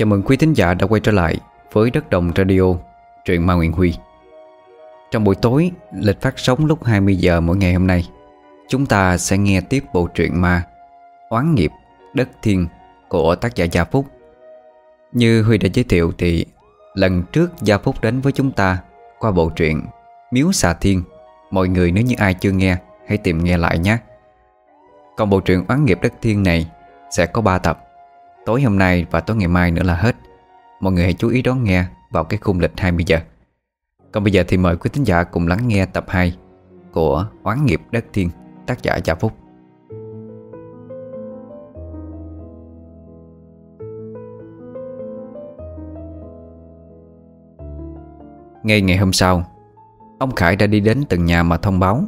Chào mừng quý thính giả đã quay trở lại với Đất Đồng Radio, truyện Ma Nguyễn Huy. Trong buổi tối, lịch phát sóng lúc 20 giờ mỗi ngày hôm nay Chúng ta sẽ nghe tiếp bộ truyện ma Oán nghiệp, đất thiên của tác giả Gia Phúc. Như Huy đã giới thiệu thì lần trước Gia Phúc đến với chúng ta qua bộ truyện Miếu Xà Thiên. Mọi người nếu như ai chưa nghe hãy tìm nghe lại nhé. Còn bộ truyện Oán nghiệp đất thiên này sẽ có 3 tập. Tối hôm nay và tối ngày mai nữa là hết. Mọi người hãy chú ý đón nghe vào cái khung lịch 20 giờ. Còn bây giờ thì mời quý thính giả cùng lắng nghe tập 2 Của Oán nghiệp đất thiên, tác giả Gia Phúc. Ngay ngày hôm sau, Ông Khải đã đi đến từng nhà mà thông báo.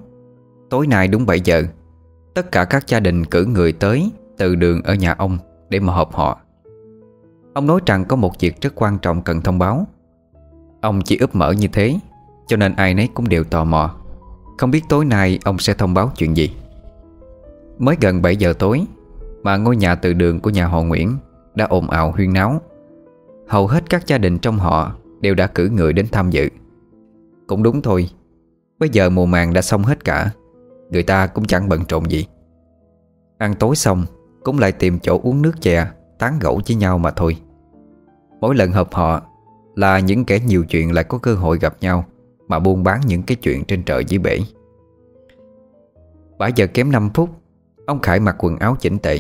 Tối nay đúng 7 giờ, Tất cả các gia đình cử người tới Từ đường ở nhà ông. Để mà họp họ. Ông nói rằng có một việc rất quan trọng cần thông báo. Ông chỉ úp mở như thế, Cho nên ai nấy cũng đều tò mò. Không biết tối nay ông sẽ thông báo chuyện gì. Mới gần 7 giờ tối, Mà ngôi nhà từ đường của nhà họ Nguyễn Đã ồn ào huyên náo. Hầu hết các gia đình trong họ Đều đã cử người đến tham dự. Cũng đúng thôi, Bây giờ mùa màng đã xong hết cả, Người ta cũng chẳng bận trộn gì. Ăn tối xong cũng lại tìm chỗ uống nước chè, Tán gẫu với nhau mà thôi. Mỗi lần hợp họ Là những kẻ nhiều chuyện lại có cơ hội gặp nhau Mà buôn bán những cái chuyện trên trời dưới bể. 7 giờ kém 5 phút, Ông Khải mặc quần áo chỉnh tệ,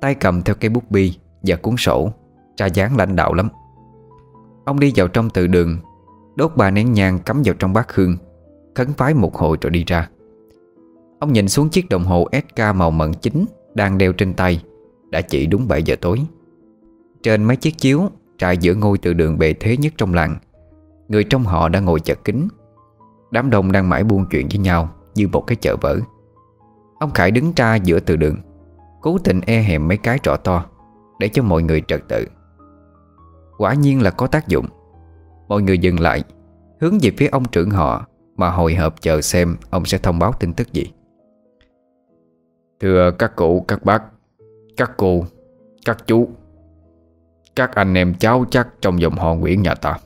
Tay cầm theo cây bút bi Và cuốn sổ, Ra dáng lãnh đạo lắm. Ông đi vào trong từ đường, Đốt ba nén nhang cắm vào trong bát hương, Khấn phái một hồi rồi đi ra. Ông nhìn xuống chiếc đồng hồ SK màu mận chính đang đeo trên tay, Đã chỉ đúng 7 giờ tối. Trên mấy chiếc chiếu Trại giữa ngôi từ đường bề thế nhất trong làng, Người trong họ đã ngồi chật kính Đám đông đang mãi buôn chuyện với nhau Như một cái chợ vỡ. Ông Khải đứng ra giữa từ đường, Cố tình e hèm mấy cái trọ to Để cho mọi người trật tự. Quả nhiên là có tác dụng. Mọi người dừng lại, Hướng về phía ông trưởng họ Mà hồi hộp chờ xem ông sẽ thông báo tin tức gì. Thưa các cụ, các bác Các cô, các chú Các anh em cháu chắc trong dòng họ Nguyễn nhà ta.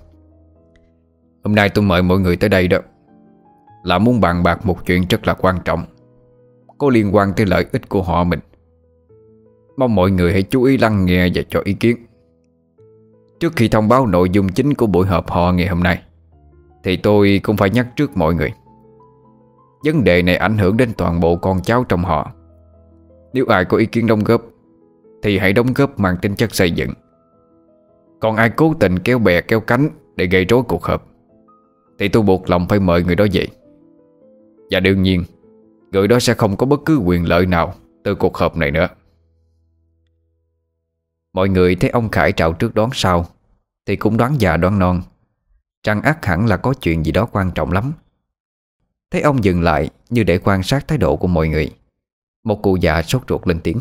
Hôm nay tôi mời mọi người tới đây đó Là muốn bàn bạc một chuyện rất là quan trọng Có liên quan tới lợi ích của họ mình. Mong mọi người hãy chú ý lắng nghe và cho ý kiến. Trước khi thông báo nội dung chính của buổi họp họ ngày hôm nay Thì tôi cũng phải nhắc trước mọi người. Vấn đề này ảnh hưởng đến toàn bộ con cháu trong họ. Nếu ai có ý kiến đóng góp, Thì hãy đóng góp mang tính chất xây dựng. Còn ai cố tình kéo bè, kéo cánh Để gây rối cuộc họp, Thì tôi buộc lòng phải mời người đó về. Và đương nhiên, Người đó sẽ không có bất cứ quyền lợi nào Từ cuộc họp này nữa. Mọi người thấy ông Khải trào trước đón sau, Thì cũng đoán già đoán non, trăng ác hẳn là có chuyện gì đó quan trọng lắm. Thấy ông dừng lại Như để quan sát thái độ của mọi người một cụ già sốt ruột lên tiếng.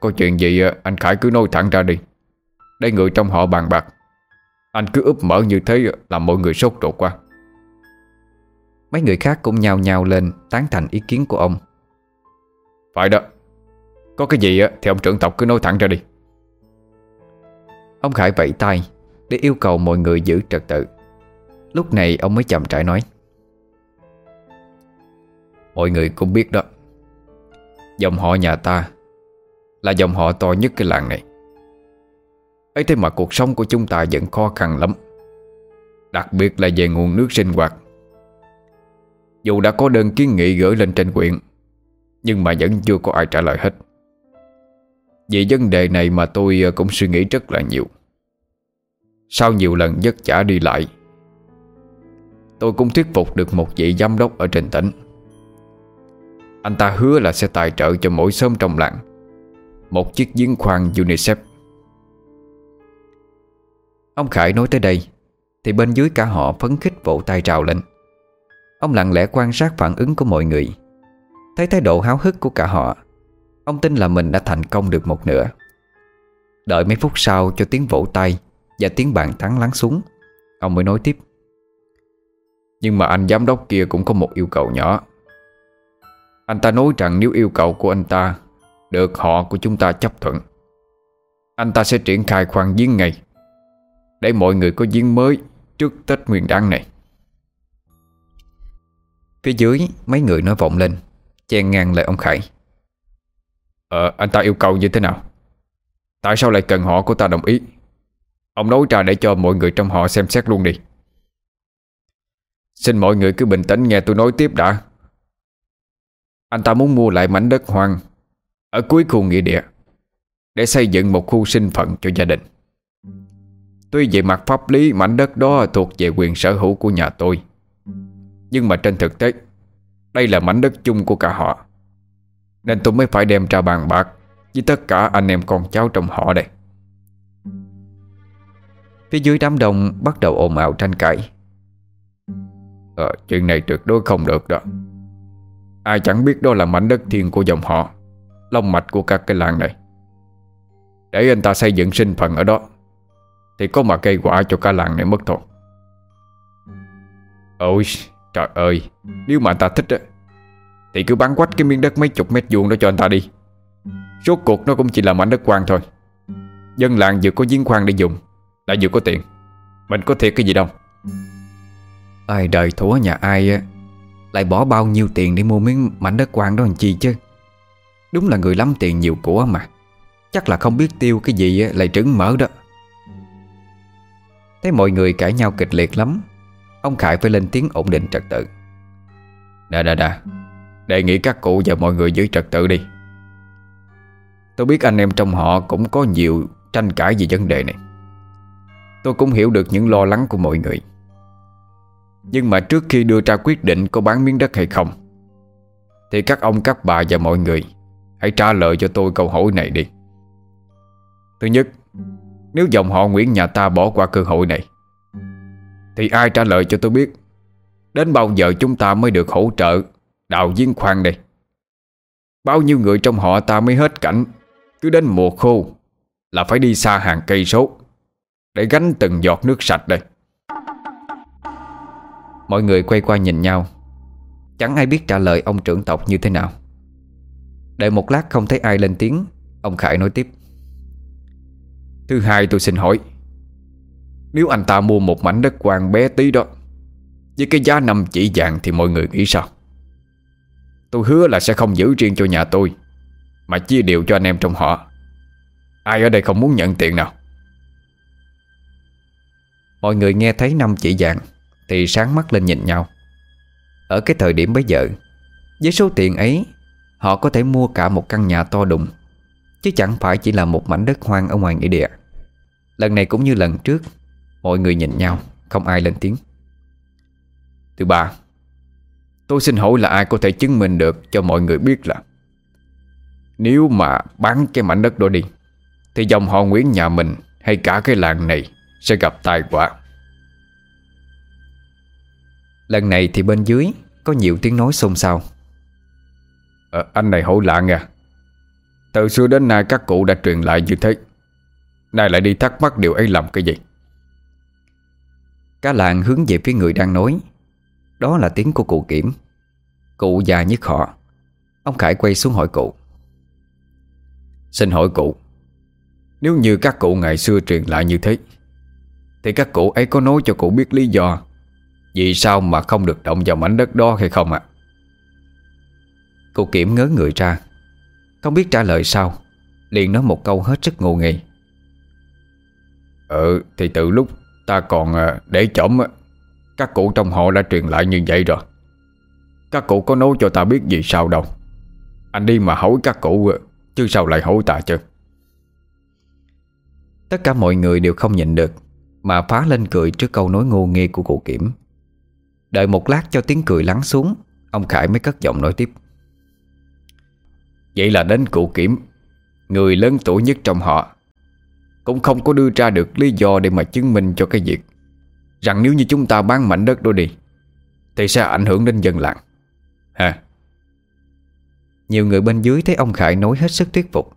Có chuyện gì à, anh Khải cứ nói thẳng ra đi. Đây người trong họ bàn bạc. Anh cứ úp mở như thế à, Làm mọi người sốt ruột quá. Mấy người khác cũng nhào nhào lên, Tán thành ý kiến của ông. Phải đó. Có cái gì à, thì ông trưởng tộc cứ nói thẳng ra đi. Ông Khải vẫy tay Để yêu cầu mọi người giữ trật tự. Lúc này ông mới chậm rãi nói. Mọi người cũng biết đó. Dòng họ nhà ta Là dòng họ to nhất cái làng này. Ấy thế mà cuộc sống của chúng ta vẫn khó khăn lắm. Đặc biệt là về nguồn nước sinh hoạt. Dù đã có đơn kiến nghị gửi lên trên quyện, Nhưng mà vẫn chưa có ai trả lời hết. Vì vấn đề này mà tôi ờ, cũng suy nghĩ rất là nhiều. Sau nhiều lần vất vả đi lại, Tôi cũng thuyết phục được một vị giám đốc ở trên tỉnh. Anh ta hứa là sẽ tài trợ cho mỗi xóm trong làng. Một chiếc giếng khoan UNICEF. Ông Khải nói tới đây, Thì bên dưới cả họ phấn khích vỗ tay trào lên. Ông lặng lẽ quan sát phản ứng của mọi người. Thấy thái độ háo hức của cả họ, Ông tin là mình đã thành công được một nửa. Đợi mấy phút sau cho tiếng vỗ tay Và tiếng bàn thắng lắng xuống, Ông mới nói tiếp. Nhưng mà anh giám đốc kia cũng có một yêu cầu nhỏ. Anh ta nói rằng nếu yêu cầu của anh ta, Được họ của chúng ta chấp thuận, Anh ta sẽ triển khai khoan giếng ngay, Để mọi người có giếng mới Trước Tết Nguyên đán này. Phía dưới, mấy người nói vọng lên Chen ngang lại ông Khải. Ờ anh ta yêu cầu như thế nào? Tại sao lại cần họ của ta đồng ý? Ông nói ra để cho mọi người trong họ xem xét luôn đi. Xin mọi người cứ bình tĩnh nghe tôi nói tiếp đã. Anh ta muốn mua lại mảnh đất hoang Ở cuối khu nghĩa địa Để xây dựng một khu sinh phận cho gia đình. Tuy về mặt pháp lý mảnh đất đó thuộc về quyền sở hữu của nhà tôi. Nhưng mà trên thực tế Đây là mảnh đất chung của cả họ. Nên tôi mới phải đem ra bàn bạc Với tất cả anh em con cháu trong họ đây. Phía dưới đám đông bắt đầu ồn ào tranh cãi. Ờ, chuyện này tuyệt đối không được đó. Ai chẳng biết đó là mảnh đất thiên của dòng họ, Long mạch của các cái làng này. Để anh ta xây dựng sinh phận ở đó, Thì có mà cây quả cho cả làng này mất thôi. Ôi, trời ơi, Nếu mà anh ta thích á, Thì cứ bán quách cái miếng đất mấy chục mét vuông đó cho anh ta đi. Rốt cuộc nó cũng chỉ là mảnh đất quan thôi. Dân làng vừa có giếng khoan để dùng, Lại vừa có tiền. Mình có thiệt cái gì đâu. Ai đời thủa nhà ai á? Lại bỏ bao nhiêu tiền để mua miếng mảnh đất quan đó làm chi chứ? Đúng là người lắm tiền nhiều của mà. Chắc là không biết tiêu cái gì lại trứng mở đó. Thấy mọi người cãi nhau kịch liệt lắm, Ông Khải phải lên tiếng ổn định trật tự. Nè nè nè, Đề nghị các cụ và mọi người giữ trật tự đi. Tôi biết anh em trong họ cũng có nhiều tranh cãi về vấn đề này. Tôi cũng hiểu được những lo lắng của mọi người. Nhưng mà trước khi đưa ra quyết định có bán miếng đất hay không, Thì các ông, các bà và mọi người Hãy trả lời cho tôi câu hỏi này đi. Thứ nhất, Nếu dòng họ Nguyễn nhà ta bỏ qua cơ hội này, Thì ai trả lời cho tôi biết? Đến bao giờ chúng ta mới được hỗ trợ Đào giếng khoan đây? Bao nhiêu người trong họ ta mới hết cảnh, Cứ đến mùa khô Là phải đi xa hàng cây số Để gánh từng giọt nước sạch đây? Mọi người quay qua nhìn nhau. Chẳng ai biết trả lời ông trưởng tộc như thế nào. Đợi một lát không thấy ai lên tiếng, Ông Khải nói tiếp. Thứ hai tôi xin hỏi, Nếu anh ta mua một mảnh đất quan bé tí đó, Với cái giá năm chỉ vàng thì mọi người nghĩ sao? Tôi hứa là sẽ không giữ riêng cho nhà tôi, Mà chia đều cho anh em trong họ. Ai ở đây không muốn nhận tiền nào? Mọi người nghe thấy năm chỉ vàng thì sáng mắt lên nhìn nhau. Ở cái thời điểm bấy giờ, Với số tiền ấy, Họ có thể mua cả một căn nhà to đùng, Chứ chẳng phải chỉ là một mảnh đất hoang ở ngoài nghĩa địa. Lần này cũng như lần trước, Mọi người nhìn nhau, Không ai lên tiếng. Thứ ba, Tôi xin hỏi là ai có thể chứng minh được cho mọi người biết là Nếu mà bán cái mảnh đất đó đi, Thì dòng họ Nguyễn nhà mình Hay cả cái làng này Sẽ gặp tai họa? Lần này thì bên dưới Có nhiều tiếng nói xôn xao. À, Anh này hỏi lạ nha Từ xưa đến nay các cụ đã truyền lại như thế. Nay lại đi thắc mắc điều ấy làm cái gì? Cả làng hướng về phía người đang nói. Đó là tiếng của cụ kiểm. Cụ già nhất họ Ông Khải quay xuống hỏi cụ. Xin hỏi cụ Nếu như các cụ ngày xưa truyền lại như thế Thì các cụ ấy có nói cho cụ biết lý do vì sao mà không được động vào mảnh đất đó hay không ạ? Cô kiểm ngớ người ra. Không biết trả lời sao. Liền nói một câu hết sức ngô nghị. Ừ thì từ lúc ta còn ờ, để chổng Các cụ trong họ đã truyền lại như vậy rồi. Các cụ có nói cho ta biết gì sao đâu. Anh đi mà hỏi các cụ ờ, Chứ sao lại hỏi ta chứ? Tất cả mọi người đều không nhịn được, Mà phá lên cười trước câu nói ngô nghê của cụ kiểm. Đợi một lát cho tiếng cười lắng xuống, Ông Khải mới cất giọng nói tiếp. Vậy là đến cụ kiểm, Người lớn tuổi nhất trong họ, Cũng không có đưa ra được lý do để mà chứng minh cho cái việc Rằng nếu như chúng ta bán mảnh đất đó đi, Thì sẽ ảnh hưởng đến dân làng. Ha. Nhiều người bên dưới thấy ông Khải nói hết sức thuyết phục,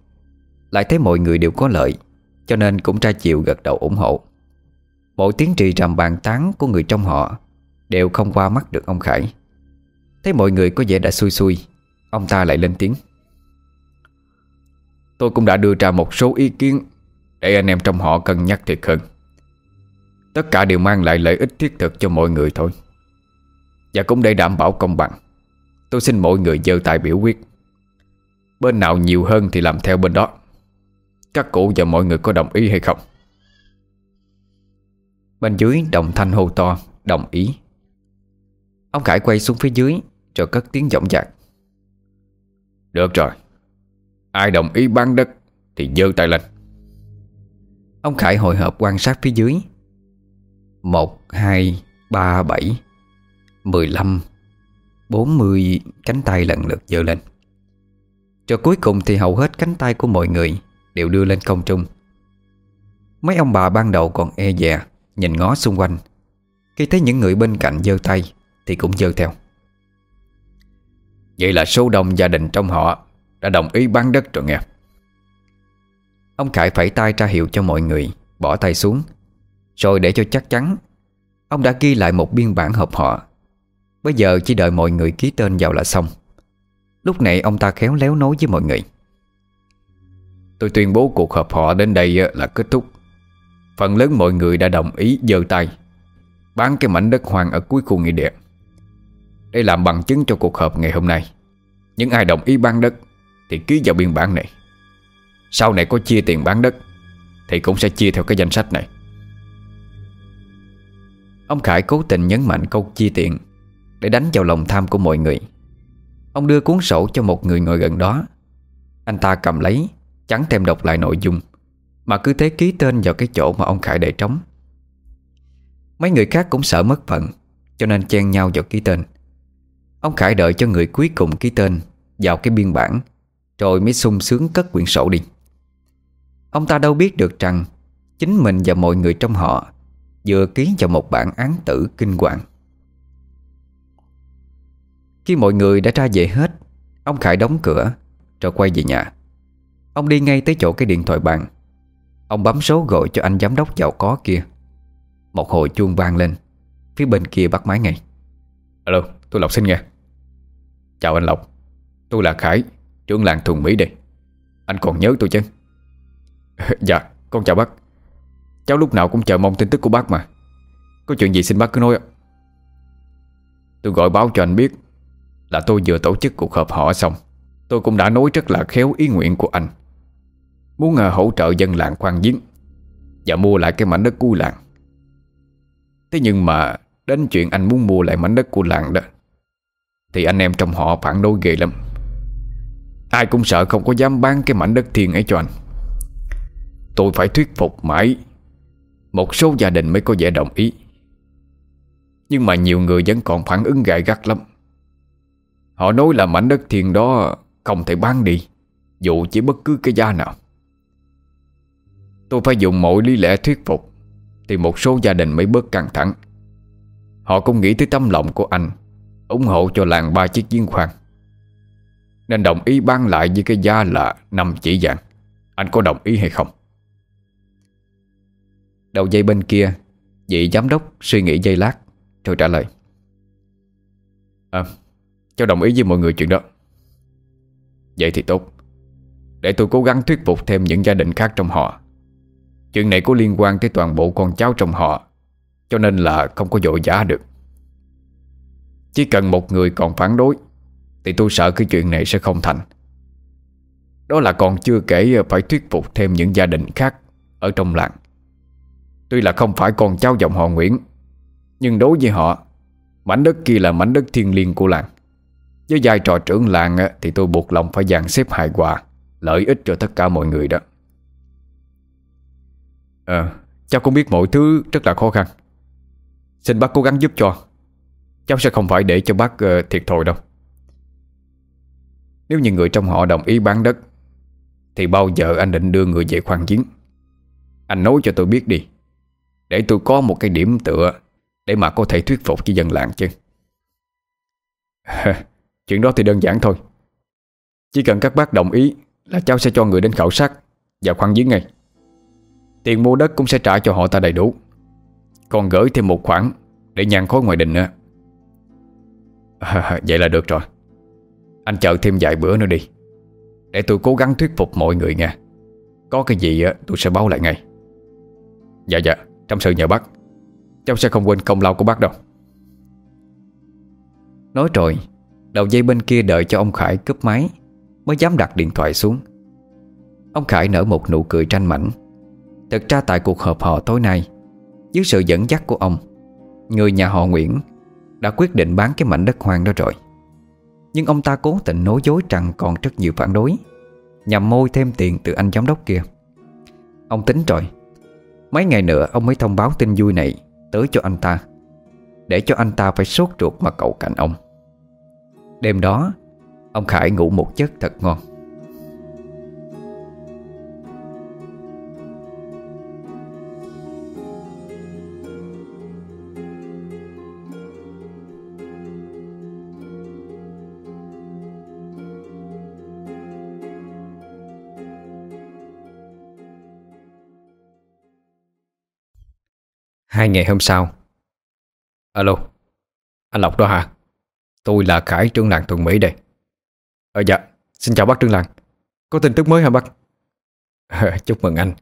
Lại thấy mọi người đều có lợi, Cho nên cũng ra chịu gật đầu ủng hộ. Mỗi tiếng trì rầm bàn tán của người trong họ Đều không qua mắt được ông Khải. Thấy mọi người có vẻ đã xui xui, Ông ta lại lên tiếng. Tôi cũng đã đưa ra một số ý kiến Để anh em trong họ cân nhắc thiệt hơn. Tất cả đều mang lại lợi ích thiết thực cho mọi người thôi. Và cũng để đảm bảo công bằng, Tôi xin mọi người giơ tay biểu quyết. Bên nào nhiều hơn thì làm theo bên đó. Các cụ và mọi người có đồng ý hay không? Bên dưới đồng thanh hô to, Đồng ý. Ông Khải quay xuống phía dưới Rồi cất tiếng giọng dạc. Được rồi. Ai đồng ý bán đất Thì giơ tay lên. Ông Khải hồi hộp quan sát phía dưới. Một, hai, ba, bảy Mười lăm Bốn mươi cánh tay lần lượt dơ lên. Rồi cuối cùng thì hầu hết cánh tay của mọi người Đều đưa lên không trung. Mấy ông bà ban đầu còn e dè Nhìn ngó xung quanh. Khi thấy những người bên cạnh giơ tay thì cũng dơ theo. Vậy là số đông gia đình trong họ Đã đồng ý bán đất rồi nghe. Ông Khải phải tay ra hiệu cho mọi người, Bỏ tay xuống. Rồi để cho chắc chắn, Ông đã ghi lại một biên bản hợp họ. Bây giờ chỉ đợi mọi người ký tên vào là xong. Lúc này ông ta khéo léo nói với mọi người. Tôi tuyên bố cuộc họp họ đến đây là kết thúc. Phần lớn mọi người đã đồng ý giơ tay, Bán cái mảnh đất hoang ở cuối khu nghị địa. Để làm bằng chứng cho cuộc họp ngày hôm nay. Những ai đồng ý bán đất Thì ký vào biên bản này. Sau này có chia tiền bán đất Thì cũng sẽ chia theo cái danh sách này. Ông Khải cố tình nhấn mạnh câu chia tiền Để đánh vào lòng tham của mọi người. Ông đưa cuốn sổ cho một người ngồi gần đó. Anh ta cầm lấy, Chẳng thêm đọc lại nội dung, Mà cứ thế ký tên vào cái chỗ mà ông Khải để trống. Mấy người khác cũng sợ mất phận, Cho nên chen nhau vào ký tên. Ông Khải đợi cho người cuối cùng ký tên Vào cái biên bản Rồi mới sung sướng cất quyển sổ đi. Ông ta đâu biết được rằng Chính mình và mọi người trong họ Vừa ký vào một bản án tử kinh hoàng. Khi mọi người đã ra về hết Ông Khải đóng cửa Rồi quay về nhà. Ông đi ngay tới chỗ cái điện thoại bàn. Ông bấm số gọi cho anh giám đốc giàu có kia. Một hồi chuông vang lên Phía bên kia bắt máy ngay. Alo, tôi Lộc xin nghe. Chào anh Lộc. Tôi là Khải, trưởng làng Thuần Mỹ đây. Anh còn nhớ tôi chứ? Dạ, con chào bác. Cháu lúc nào cũng chờ mong tin tức của bác mà. Có chuyện gì xin bác cứ nói Tôi gọi báo cho anh biết Là tôi vừa tổ chức cuộc họp họ xong. Tôi cũng đã nói rất là khéo ý nguyện của anh. Muốn à, hỗ trợ dân làng khoan giếng Và mua lại cái mảnh đất của làng. Thế nhưng mà Đến chuyện anh muốn mua lại mảnh đất của làng đó thì anh em trong họ phản đối ghê lắm. Ai cũng sợ không có dám bán cái mảnh đất thiên ấy cho anh. Tôi phải thuyết phục mãi. Một số gia đình mới có vẻ đồng ý. Nhưng mà nhiều người vẫn còn phản ứng gay gắt lắm. Họ nói là mảnh đất thiên đó không thể bán đi, Dù chỉ bất cứ cái giá nào. Tôi phải dùng mọi lý lẽ thuyết phục, Thì một số gia đình mới bớt căng thẳng. Họ cũng nghĩ tới tấm lòng của anh ủng hộ cho làng ba chiếc giếng khoan. Nên đồng ý bán lại với cái giá là năm chỉ vàng. Anh có đồng ý hay không? Đầu dây bên kia Vị giám đốc suy nghĩ giây lát Rồi trả lời. À, cháu đồng ý với mọi người chuyện đó. Vậy thì tốt. Để tôi cố gắng thuyết phục thêm những gia đình khác trong họ. Chuyện này có liên quan tới toàn bộ con cháu trong họ Cho nên là không có dội giá được. Chỉ cần một người còn phản đối, Thì tôi sợ cái chuyện này sẽ không thành. Đó là còn chưa kể phải thuyết phục thêm những gia đình khác Ở trong làng. Tuy là không phải con cháu dòng họ Nguyễn, Nhưng đối với họ, Mảnh đất kia là mảnh đất thiên liêng của làng. Với vai trò trưởng làng Thì tôi buộc lòng phải dàn xếp hài hòa, Lợi ích cho tất cả mọi người đó. Ờ Cháu cũng biết mọi thứ rất là khó khăn. Xin bác cố gắng giúp cho. Cháu sẽ không phải để cho bác uh, thiệt thòi đâu. Nếu những người trong họ đồng ý bán đất Thì bao giờ anh định đưa người về khoan giếng? Anh nói cho tôi biết đi. Để tôi có một cái điểm tựa Để mà có thể thuyết phục với dân làng chứ. Chuyện đó thì đơn giản thôi. Chỉ cần các bác đồng ý Là cháu sẽ cho người đến khảo sát Và khoan giếng ngay. Tiền mua đất cũng sẽ trả cho họ ta đầy đủ. Còn gửi thêm một khoản Để nhàn khối ngoài đình nữa à, Vậy là được rồi. Anh chờ thêm vài bữa nữa đi. Để tôi cố gắng thuyết phục mọi người nha Có cái gì tôi sẽ báo lại ngay. Dạ dạ Trong sự nhờ bác. Cháu sẽ không quên công lao của bác đâu. Nói rồi Đầu dây bên kia đợi cho ông Khải cướp máy Mới dám đặt điện thoại xuống. Ông Khải nở một nụ cười tranh mảnh. Thực ra tại cuộc họp họ tối nay Dưới sự dẫn dắt của ông Người nhà họ Nguyễn đã quyết định bán cái mảnh đất hoang đó rồi. Nhưng ông ta cố tình nói dối rằng còn rất nhiều phản đối, Nhằm môi thêm tiền từ anh giám đốc kia. Ông tính rồi, Mấy ngày nữa ông mới thông báo tin vui này Tới cho anh ta, Để cho anh ta phải sốt ruột mà cậu cạnh ông. Đêm đó, Ông Khải ngủ một giấc thật ngon. Hai ngày hôm sau. Alo, Anh Lộc đó hả? Tôi là Khải Trương Làng, Thuận Mỹ đây. Ờ dạ Xin chào bác Trương Làng. Có tin tức mới hả bác? Chúc mừng anh.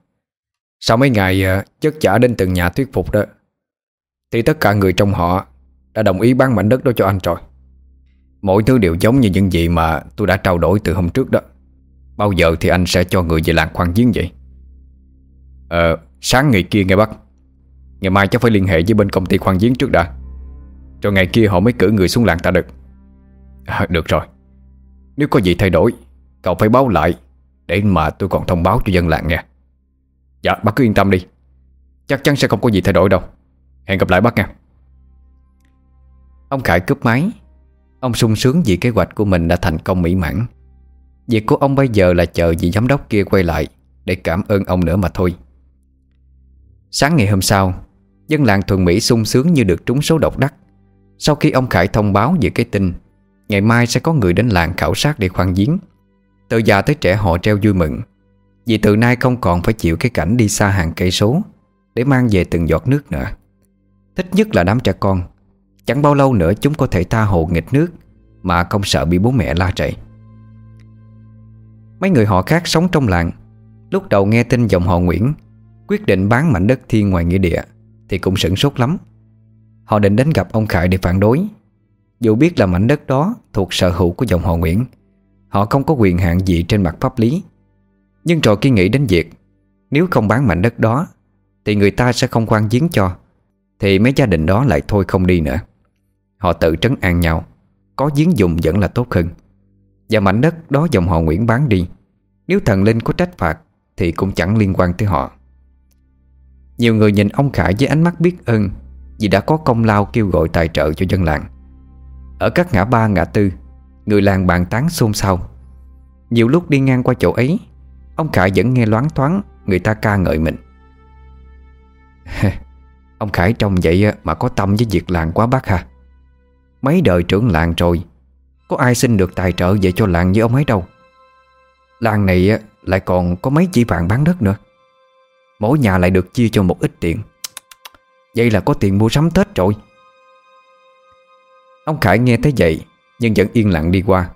Sau mấy ngày ờ, chất chả đến từng nhà thuyết phục đó, Thì tất cả người trong họ Đã đồng ý bán mảnh đất đó cho anh rồi. Mỗi thứ đều giống như những gì mà tôi đã trao đổi từ hôm trước đó. Bao giờ thì anh sẽ cho người về làng khoan giếng vậy? Ờ sáng ngày kia nghe bác. Ngày mai cháu phải liên hệ với bên công ty khoan giếng trước đã. Rồi ngày kia họ mới cử người xuống làng ta được. À, Được rồi. Nếu có gì thay đổi Cậu phải báo lại Để mà tôi còn thông báo cho dân làng nha Dạ bác cứ yên tâm đi. Chắc chắn sẽ không có gì thay đổi đâu. Hẹn gặp lại bác nha. Ông Khải cướp máy. Ông sung sướng vì kế hoạch của mình đã thành công mỹ mãn. Việc của ông bây giờ là chờ vị giám đốc kia quay lại Để cảm ơn ông nữa mà thôi. Sáng ngày hôm sau Dân làng thuần Mỹ sung sướng như được trúng số độc đắc. Sau khi ông Khải thông báo về cái tin, Ngày mai sẽ có người đến làng khảo sát để khoan giếng. Từ già tới trẻ họ treo vui mừng, Vì từ nay không còn phải chịu cái cảnh đi xa hàng cây số Để mang về từng giọt nước nữa. Thích nhất là đám trẻ con, Chẳng bao lâu nữa chúng có thể tha hồ nghịch nước Mà không sợ bị bố mẹ la chạy Mấy người họ khác sống trong làng, Lúc đầu nghe tin dòng họ Nguyễn Quyết định bán mảnh đất thiên ngoài nghĩa địa thì cũng sửng sốt lắm. Họ định đến gặp ông Khải để phản đối. Dù biết là mảnh đất đó thuộc sở hữu của dòng họ Nguyễn, Họ không có quyền hạn gì trên mặt pháp lý. Nhưng rồi khi nghĩ đến việc, Nếu không bán mảnh đất đó, Thì người ta sẽ không quan giếng cho, Thì mấy gia đình đó lại thôi không đi nữa. Họ tự trấn an nhau, Có giếng dùng vẫn là tốt hơn. Và mảnh đất đó dòng họ Nguyễn bán đi, Nếu thần linh có trách phạt Thì cũng chẳng liên quan tới họ nhiều người nhìn ông Khải với ánh mắt biết ơn Vì đã có công lao kêu gọi tài trợ cho dân làng. Ở các ngã ba, ngã tư, Người làng bàn tán xôn xao. Nhiều lúc đi ngang qua chỗ ấy, Ông Khải vẫn nghe loáng thoáng Người ta ca ngợi mình. Ông Khải trông vậy mà có tâm với việc làng quá bác ha. Mấy đời trưởng làng rồi, Có ai xin được tài trợ về cho làng như ông ấy đâu. Làng này lại còn có mấy chỉ vàng bán đất nữa. Mỗi nhà lại được chia cho một ít tiền. Vậy là có tiền mua sắm Tết rồi. Ông Khải nghe thấy vậy Nhưng vẫn yên lặng đi qua.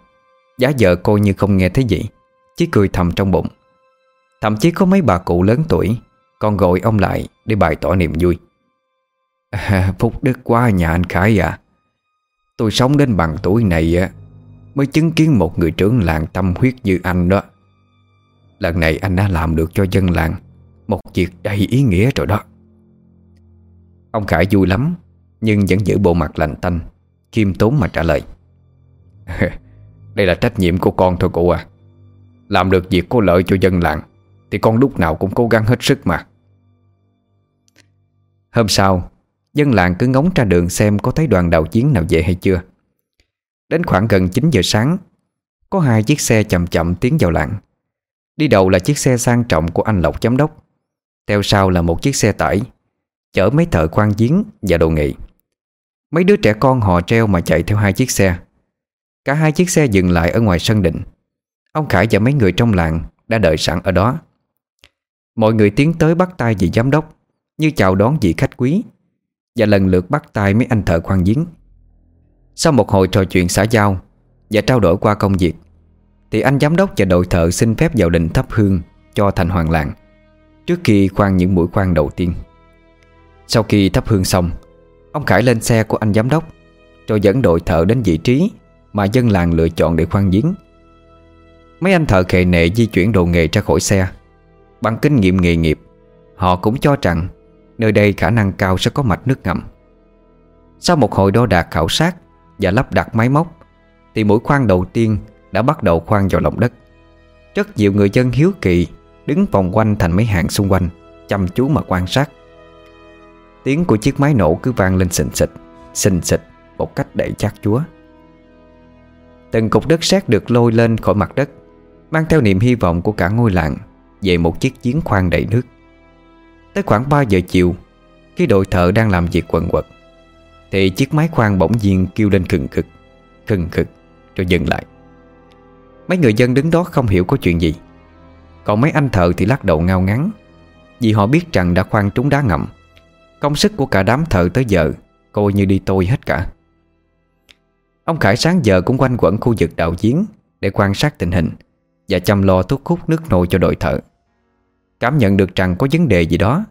Giá vợ coi như không nghe thấy gì Chỉ cười thầm trong bụng. Thậm chí có mấy bà cụ lớn tuổi Còn gọi ông lại để bày tỏ niềm vui. À, Phúc đức quá nhà anh Khải à. Tôi sống đến bằng tuổi này á Mới chứng kiến một người trưởng làng tâm huyết như anh đó. Lần này anh đã làm được cho dân làng một việc đầy ý nghĩa rồi đó. Ông Khải vui lắm, Nhưng vẫn giữ bộ mặt lạnh tanh. Khiêm tốn mà trả lời. Đây là trách nhiệm của con thôi cụ à. Làm được việc có lợi cho dân làng, Thì con lúc nào cũng cố gắng hết sức mà. Hôm sau, Dân làng cứ ngóng ra đường xem Có thấy đoàn đào chiến nào về hay chưa. Đến khoảng gần 9 giờ sáng, Có hai chiếc xe chậm chậm tiến vào làng. Đi đầu là chiếc xe sang trọng của anh Lộc giám đốc theo sau là một chiếc xe tải, Chở mấy thợ khoan giếng và đồ nghị Mấy đứa trẻ con họ treo mà chạy theo hai chiếc xe. Cả hai chiếc xe dừng lại ở ngoài sân định. Ông Khải và mấy người trong làng Đã đợi sẵn ở đó. Mọi người tiến tới bắt tay vị giám đốc, Như chào đón vị khách quý, Và lần lượt bắt tay mấy anh thợ khoan giếng. Sau một hồi trò chuyện xã giao Và trao đổi qua công việc, Thì anh giám đốc và đội thợ xin phép vào đình thắp hương cho thành hoàng làng. Trước khi khoan những mũi khoan đầu tiên. Sau khi thắp hương xong, Ông Khải lên xe của anh giám đốc, Rồi dẫn đội thợ đến vị trí Mà dân làng lựa chọn để khoan giếng. Mấy anh thợ khề nệ di chuyển đồ nghề ra khỏi xe. Bằng kinh nghiệm nghề nghiệp, Họ cũng cho rằng Nơi đây khả năng cao sẽ có mạch nước ngầm. Sau một hồi đo đạc khảo sát Và lắp đặt máy móc, Thì mũi khoan đầu tiên đã bắt đầu khoan vào lòng đất. Rất nhiều người dân hiếu kỳ Đứng vòng quanh thành mấy hàng xung quanh, Chăm chú mà quan sát. Tiếng của chiếc máy nổ cứ vang lên xình xịch Xình xịch một cách đầy chát chúa. Từng cục đất sét được lôi lên khỏi mặt đất, Mang theo niềm hy vọng của cả ngôi làng Về một chiếc giếng khoan đầy nước. Tới khoảng 3 giờ chiều, Khi đội thợ đang làm việc quần quật, Thì chiếc máy khoan bỗng nhiên kêu lên khừng khực Khừng khực, Rồi dừng lại. Mấy người dân đứng đó không hiểu có chuyện gì. Còn mấy anh thợ thì lắc đầu ngao ngắn Vì họ biết rằng đã khoan trúng đá ngầm. Công sức của cả đám thợ tới giờ Coi như đi tôi hết cả. Ông Khải sáng giờ cũng quanh quẩn khu vực đào giếng Để quan sát tình hình Và chăm lo thuốc hút nước nôi cho đội thợ. Cảm nhận được rằng có vấn đề gì đó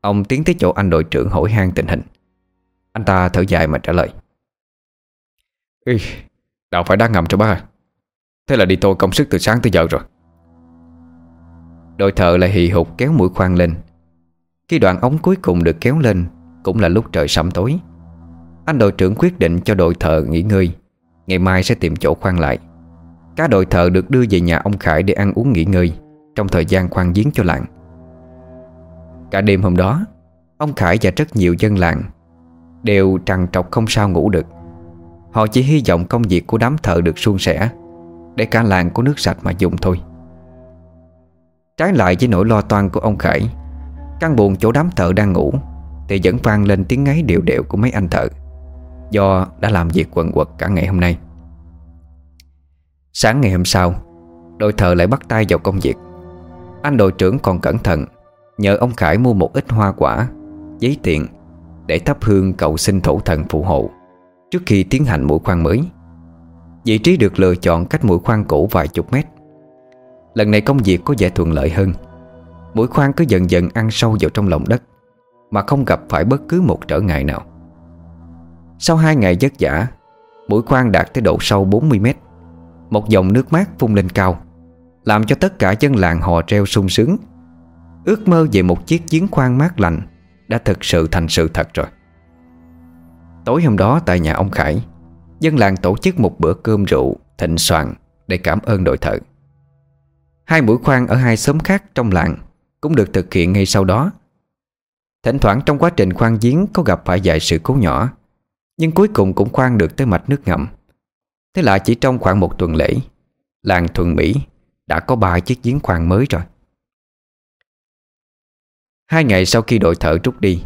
Ông tiến tới chỗ anh đội trưởng hỏi han tình hình. Anh ta thở dài mà trả lời. Ê, Đào phải đá ngầm cho ba à? Thế là đi tôi công sức từ sáng tới giờ rồi. Đội thợ lại hì hục kéo mũi khoan lên. Khi đoạn ống cuối cùng được kéo lên, Cũng là lúc trời sẩm tối. Anh đội trưởng quyết định cho đội thợ nghỉ ngơi. Ngày mai sẽ tìm chỗ khoan lại. Cá đội thợ được đưa về nhà ông Khải để ăn uống nghỉ ngơi, Trong thời gian khoan giếng cho làng. Cả đêm hôm đó, Ông Khải và rất nhiều dân làng Đều trằn trọc không sao ngủ được. Họ chỉ hy vọng công việc của đám thợ được suôn sẻ, Để cả làng có nước sạch mà dùng thôi. Trái lại với nỗi lo toan của ông Khải, Căn buồn chỗ đám thợ đang ngủ Thì vẫn vang lên tiếng ngáy đều đều của mấy anh thợ. Do đã làm việc quần quật cả ngày hôm nay. Sáng ngày hôm sau, Đội thợ lại bắt tay vào công việc. Anh đội trưởng còn cẩn thận Nhờ ông Khải mua một ít hoa quả, Giấy tiền Để thắp hương cầu xin thổ thần phù hộ Trước khi tiến hành mũi khoan mới. Vị trí được lựa chọn cách mũi khoan cũ vài chục mét. Lần này công việc có vẻ thuận lợi hơn. Mũi khoan cứ dần dần ăn sâu vào trong lòng đất, Mà không gặp phải bất cứ một trở ngại nào. Sau hai ngày vất vả, Mũi khoan đạt tới độ sâu 40 mét. Một dòng nước mát phun lên cao, Làm cho tất cả dân làng hò treo sung sướng. Ước mơ về một chiếc giếng khoan mát lành Đã thực sự thành sự thật rồi. Tối hôm đó tại nhà ông Khải, Dân làng tổ chức một bữa cơm rượu Thịnh soạn Để cảm ơn đội thợ. Hai mũi khoan ở hai xóm khác trong làng Cũng được thực hiện ngay sau đó. Thỉnh thoảng trong quá trình khoan giếng Có gặp phải vài sự cố nhỏ, Nhưng cuối cùng cũng khoan được tới mạch nước ngầm. Thế là chỉ trong khoảng một tuần lễ, Làng Thuận Mỹ Đã có ba chiếc giếng khoan mới rồi. Hai ngày sau khi đội thợ rút đi,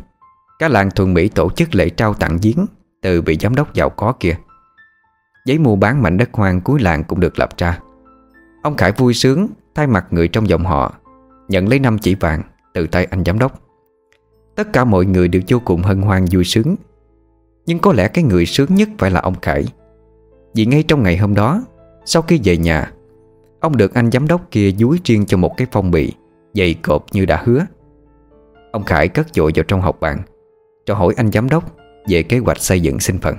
Cả làng Thuận Mỹ tổ chức lễ trao tặng giếng Từ vị giám đốc giàu có kia. Giấy mua bán mảnh đất hoang cuối làng cũng được lập ra. Ông Khải vui sướng Thay mặt người trong dòng họ, Nhận lấy năm chỉ vàng từ tay anh giám đốc. Tất cả mọi người đều vô cùng hân hoan vui sướng. Nhưng có lẽ cái người sướng nhất phải là ông Khải. Vì ngay trong ngày hôm đó, Sau khi về nhà, Ông được anh giám đốc kia dúi riêng cho một cái phong bì Dày cộp như đã hứa. Ông Khải cất dội vào trong học bàn Cho hỏi anh giám đốc Về kế hoạch xây dựng sinh phận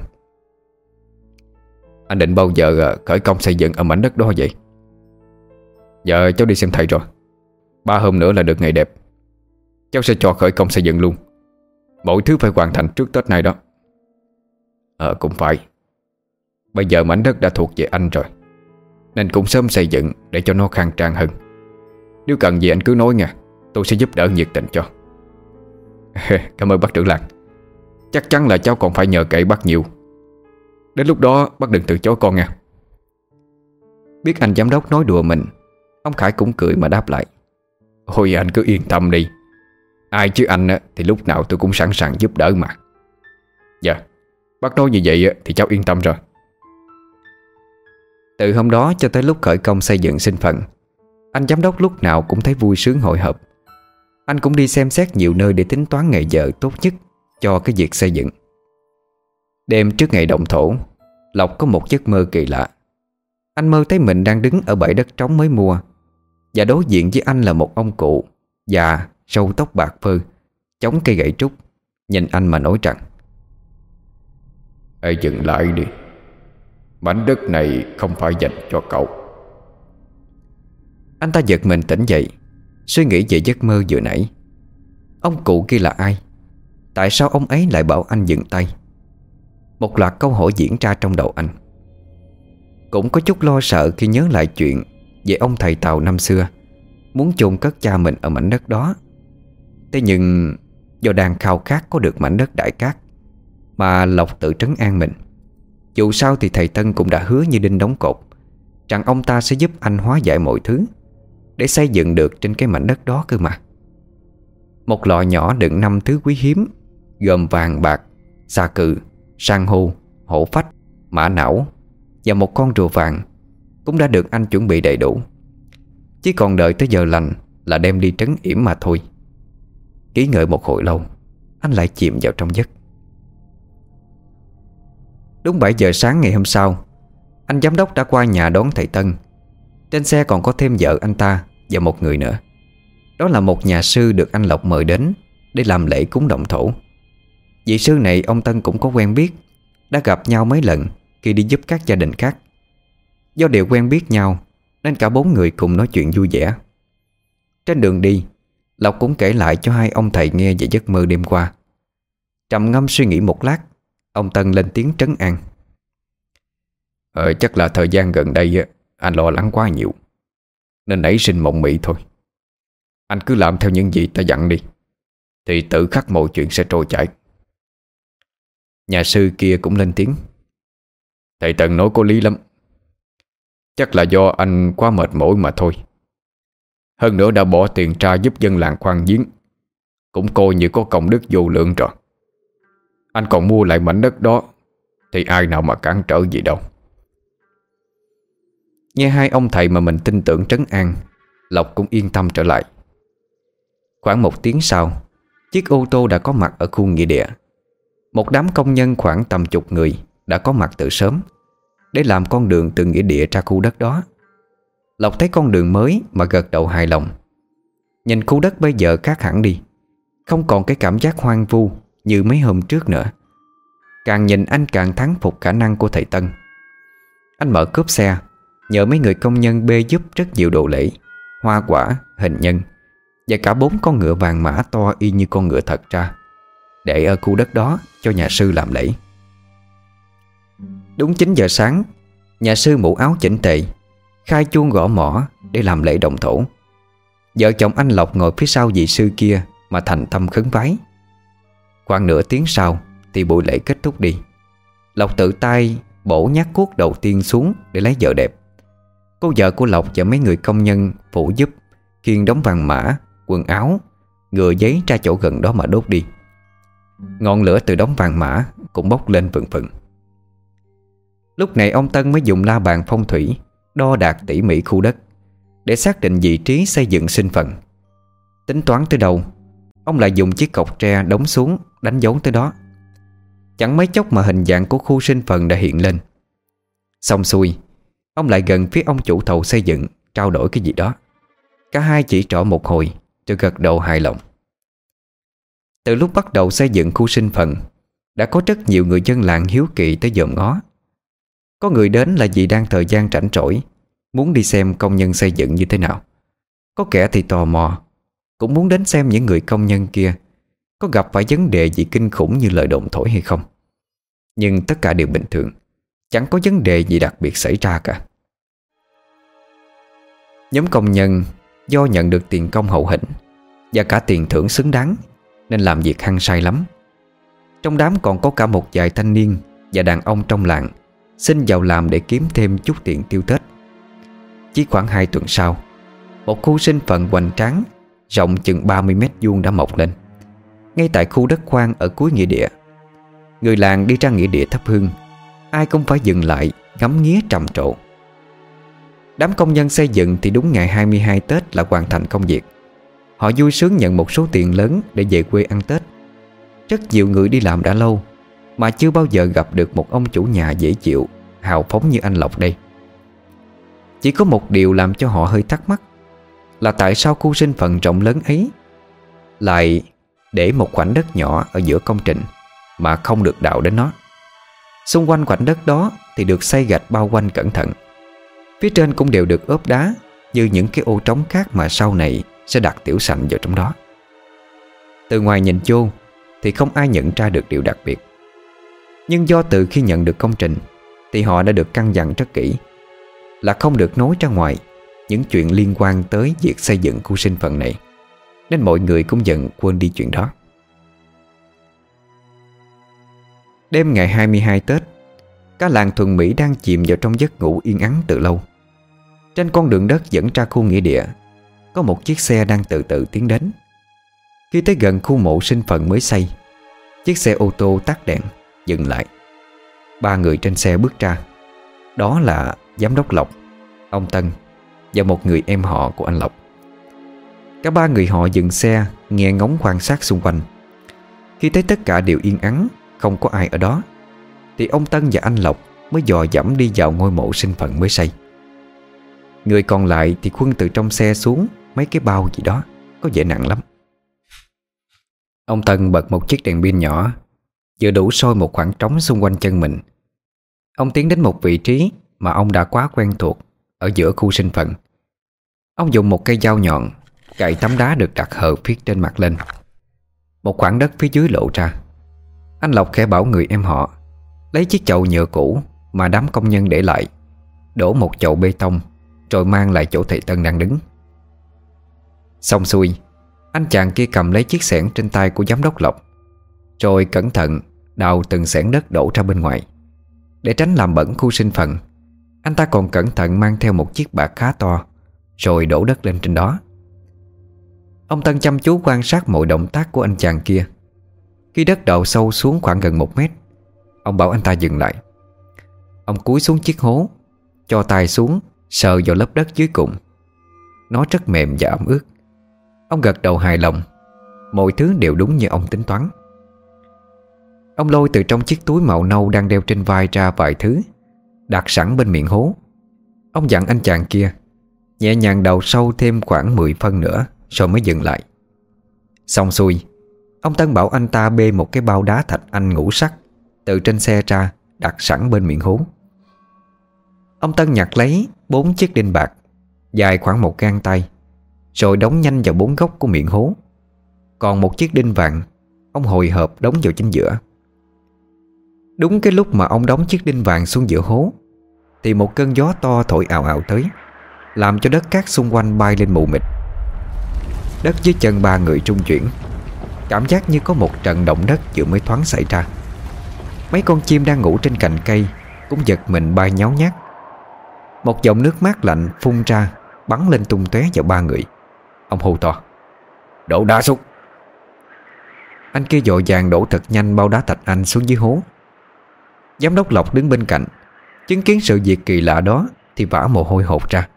Anh định bao giờ ờ, khởi công xây dựng ở mảnh đất đó vậy? Giờ cháu đi xem thầy rồi. Ba hôm nữa là được ngày đẹp. Cháu sẽ cho khởi công xây dựng luôn. Mọi thứ phải hoàn thành trước Tết này đó. Ờ cũng phải. Bây giờ mảnh đất đã thuộc về anh rồi, Nên cũng sớm xây dựng Để cho nó khang trang hơn. Nếu cần gì anh cứ nói nha, Tôi sẽ giúp đỡ nhiệt tình cho. Cảm ơn bác trưởng làng. Chắc chắn là cháu còn phải nhờ cậy bác nhiều. Đến lúc đó, bác đừng từ chối con nha. Biết anh giám đốc nói đùa mình Ông Khải cũng cười mà đáp lại. Ôi anh cứ yên tâm đi. Ai chứ anh thì lúc nào tôi cũng sẵn sàng giúp đỡ mà. Dạ Bác nói như vậy thì cháu yên tâm rồi. Từ hôm đó cho tới lúc khởi công xây dựng sinh phận, Anh giám đốc lúc nào cũng thấy vui sướng hội họp. Anh cũng đi xem xét nhiều nơi để tính toán ngày giờ tốt nhất Cho cái việc xây dựng. Đêm trước ngày động thổ, Lộc có một giấc mơ kỳ lạ. Anh mơ thấy mình đang đứng ở bãi đất trống mới mua và đối diện với anh là một ông cụ Già, sâu tóc bạc phơ Chống cây gậy trúc Nhìn anh mà nói rằng Hãy dừng lại đi. Mảnh đất này không phải dành cho cậu. Anh ta giật mình tỉnh dậy Suy nghĩ về giấc mơ vừa nãy. Ông cụ kia là ai? Tại sao ông ấy lại bảo anh dừng tay? Một loạt câu hỏi diễn ra trong đầu anh. Cũng có chút lo sợ khi nhớ lại chuyện về ông thầy Tàu năm xưa Muốn chôn cất cha mình ở mảnh đất đó. Thế nhưng Do đang khao khát có được mảnh đất đại cát Mà Lộc tự trấn an mình Dù sao thì thầy Tân cũng đã hứa như đinh đóng cột Rằng ông ta sẽ giúp anh hóa giải mọi thứ Để xây dựng được trên cái mảnh đất đó cơ mà. Một lọ nhỏ đựng năm thứ quý hiếm Gồm vàng bạc, xà cừ, san hô, hổ phách, mã não Và một con rùa vàng cũng đã được anh chuẩn bị đầy đủ. Chỉ còn đợi tới giờ lành Là đem đi trấn yểm mà thôi. Ký ngợi một hồi lâu, Anh lại chìm vào trong giấc. Đúng 7 giờ sáng ngày hôm sau, Anh giám đốc đã qua nhà đón thầy Tân. Trên xe còn có thêm vợ anh ta Và một người nữa. Đó là một nhà sư được anh Lộc mời đến Để làm lễ cúng động thổ. Vị sư này ông Tân cũng có quen biết, Đã gặp nhau mấy lần Khi đi giúp các gia đình khác. Do đều quen biết nhau, Nên cả bốn người cùng nói chuyện vui vẻ. Trên đường đi, Lộc cũng kể lại cho hai ông thầy nghe về giấc mơ đêm qua. Trầm ngâm suy nghĩ một lát, Ông Tân lên tiếng trấn an. Ờ chắc là thời gian gần đây Anh lo lắng quá nhiều, Nên nảy sinh mộng mị thôi. Anh cứ làm theo những gì ta dặn đi, Thì tự khắc mọi chuyện sẽ trôi chảy. Nhà sư kia cũng lên tiếng. Thầy Tần nói có lý lắm Chắc là do anh quá mệt mỏi mà thôi. Hơn nữa đã bỏ tiền ra giúp dân làng khoan giếng. Cũng coi như có công đức vô lượng rồi. Anh còn mua lại mảnh đất đó, Thì ai nào mà cản trở gì đâu. Nghe hai ông thầy mà mình tin tưởng trấn an, Lộc cũng yên tâm trở lại. Khoảng một tiếng sau, Chiếc ô tô đã có mặt ở khu nghĩa địa. Một đám công nhân khoảng tầm chục người Đã có mặt từ sớm. Để làm con đường từ nghĩa địa ra khu đất đó. Lộc thấy con đường mới mà gật đầu hài lòng. Nhìn khu đất bây giờ khác hẳn đi Không còn cái cảm giác hoang vu Như mấy hôm trước nữa. Càng nhìn anh càng thắng phục khả năng của thầy Tân. Anh mở cướp xe Nhờ mấy người công nhân bê giúp rất nhiều đồ lễ Hoa quả, hình nhân Và cả bốn con ngựa vàng mã to y như con ngựa thật ra Để ở khu đất đó cho nhà sư làm lễ. Đúng 9 giờ sáng, Nhà sư mũ áo chỉnh tề, Khai chuông gõ mỏ để làm lễ động thổ. Vợ chồng anh Lộc ngồi phía sau vị sư kia Mà thành tâm khấn vái. Khoảng nửa tiếng sau Thì buổi lễ kết thúc đi. Lộc tự tay bổ nhát cuốc đầu tiên xuống Để lấy vợ đẹp. Cô vợ của Lộc và mấy người công nhân Phụ giúp khiên đóng vàng mã, Quần áo, Ngựa giấy ra chỗ gần đó mà đốt đi. Ngọn lửa từ đóng vàng mã Cũng bốc lên vừng vừng Lúc này ông Tân mới dùng la bàn phong thủy, Đo đạt tỉ mỉ khu đất, Để xác định vị trí xây dựng sinh phận Tính toán tới đâu, Ông lại dùng chiếc cọc tre đóng xuống, Đánh dấu tới đó. Chẳng mấy chốc mà hình dạng của khu sinh phần đã hiện lên. Xong xuôi, Ông lại gần phía ông chủ thầu xây dựng, Trao đổi cái gì đó. Cả hai chỉ trỏ một hồi, Rồi gật đầu hài lòng. Từ lúc bắt đầu xây dựng khu sinh phần, Đã có rất nhiều người dân làng hiếu kỳ tới dòm ngó có người đến là vì đang thời gian rảnh rỗi, Muốn đi xem công nhân xây dựng như thế nào. Có kẻ thì tò mò, Cũng muốn đến xem những người công nhân kia Có gặp phải vấn đề gì kinh khủng như lời đồn thổi hay không. Nhưng tất cả đều bình thường, Chẳng có vấn đề gì đặc biệt xảy ra cả. Nhóm công nhân do nhận được tiền công hậu hĩnh Và cả tiền thưởng xứng đáng, Nên làm việc hăng say lắm. Trong đám còn có cả một vài thanh niên Và đàn ông trong làng Xin vào làm để kiếm thêm chút tiền tiêu Tết Chỉ khoảng 2 tuần sau, Một khu sinh phận hoành tráng, Rộng chừng 30 mét vuông đã mọc lên. Ngay tại khu đất khoan ở cuối nghĩa địa, Người làng đi ra nghĩa địa thắp hương, Ai cũng phải dừng lại, Ngắm nghía trầm trộ. Đám công nhân xây dựng thì đúng ngày 22 Tết là hoàn thành công việc. Họ vui sướng nhận một số tiền lớn Để về quê ăn Tết. Rất nhiều người đi làm đã lâu mà chưa bao giờ gặp được một ông chủ nhà dễ chịu, Hào phóng như anh Lộc đây. Chỉ có một điều làm cho họ hơi thắc mắc, Là tại sao khu sinh phần rộng lớn ấy Lại để một khoảnh đất nhỏ ở giữa công trình Mà không được đào đến nó? Xung quanh khoảnh đất đó Thì được xây gạch bao quanh cẩn thận. Phía trên cũng đều được ốp đá Như những cái ô trống khác mà sau này Sẽ đặt tiểu sành vào trong đó. Từ ngoài nhìn vô Thì không ai nhận ra được điều đặc biệt. Nhưng do từ khi nhận được công trình, Thì họ đã được căn dặn rất kỹ Là không được nói ra ngoài Những chuyện liên quan tới việc xây dựng khu sinh phận này, Nên mọi người cũng dần quên đi chuyện đó. Đêm ngày 22 Tết Cả làng thuần Mỹ đang chìm vào trong giấc ngủ yên ắng từ lâu. Trên con đường đất dẫn ra khu nghĩa địa, Có một chiếc xe đang từ từ tiến đến. Khi tới gần khu mộ sinh phận mới xây, Chiếc xe ô tô tắt đèn. Dừng lại. Ba người trên xe bước ra. Đó là Giám đốc Lộc, Ông Tân, Và một người em họ của anh Lộc. Cả ba người họ dừng xe, Nghe ngóng quan sát xung quanh. Khi thấy tất cả đều yên ắng, Không có ai ở đó, Thì ông Tân và anh Lộc Mới dò dẫm đi vào ngôi mộ sinh phận mới xây. Người còn lại thì khuân từ trong xe xuống Mấy cái bao gì đó, Có vẻ nặng lắm. Ông Tân bật một chiếc đèn pin nhỏ Vừa đủ sôi một khoảng trống xung quanh chân mình. Ông tiến đến một vị trí Mà ông đã quá quen thuộc, Ở giữa khu sinh phận. Ông dùng một cây dao nhọn Cậy tấm đá được đặt hờ phía trên mặt lên. Một khoảng đất phía dưới lộ ra. Anh Lộc khẽ bảo người em họ, Lấy chiếc chậu nhựa cũ Mà đám công nhân để lại, Đổ một chậu bê tông, Rồi mang lại chỗ thầy Tân đang đứng. Xong xuôi, Anh chàng kia cầm lấy chiếc xẻng trên tay của giám đốc Lộc. Rồi cẩn thận, Đào từng xẻng đất đổ ra bên ngoài. Để tránh làm bẩn khu sinh phận Anh ta còn cẩn thận mang theo một chiếc bạc khá to, Rồi đổ đất lên trên đó. Ông Tân chăm chú quan sát mọi động tác của anh chàng kia. Khi đất đậu sâu xuống khoảng gần một mét, Ông bảo anh ta dừng lại. Ông cúi xuống chiếc hố, Cho tay xuống, Sờ vào lớp đất dưới cùng. Nó rất mềm và ẩm ướt. Ông gật đầu hài lòng. Mọi thứ đều đúng như ông tính toán. Ông lôi từ trong chiếc túi màu nâu Đang đeo trên vai ra vài thứ, Đặt sẵn bên miệng hố. Ông dặn anh chàng kia, Nhẹ nhàng đầu sâu thêm khoảng 10 phân nữa Rồi mới dừng lại. Xong xuôi, Ông Tân bảo anh ta bê một cái bao đá thạch anh ngũ sắc Từ trên xe ra, Đặt sẵn bên miệng hố. Ông Tân nhặt lấy bốn chiếc đinh bạc, Dài khoảng một gang tay, Rồi đóng nhanh vào bốn góc của miệng hố. Còn một chiếc đinh vàng, Ông hồi hộp đóng vào chính giữa. Đúng cái lúc mà ông đóng chiếc đinh vàng xuống giữa hố, Thì một cơn gió to thổi ào ào tới, Làm cho đất cát xung quanh bay lên mù mịt. Đất dưới chân ba người trung chuyển, Cảm giác như có một trận động đất vừa mới thoáng xảy ra. Mấy con chim đang ngủ trên cành cây Cũng giật mình bay nháo nhác. Một dòng nước mát lạnh phun ra, Bắn lên tung tóe vào ba người. Ông hô to Đổ đá xuống Anh kia dội vàng đổ thật nhanh bao đá thạch anh xuống dưới hố. Giám đốc Lộc đứng bên cạnh. Chứng kiến sự việc kỳ lạ đó Thì vã mồ hôi hột ra.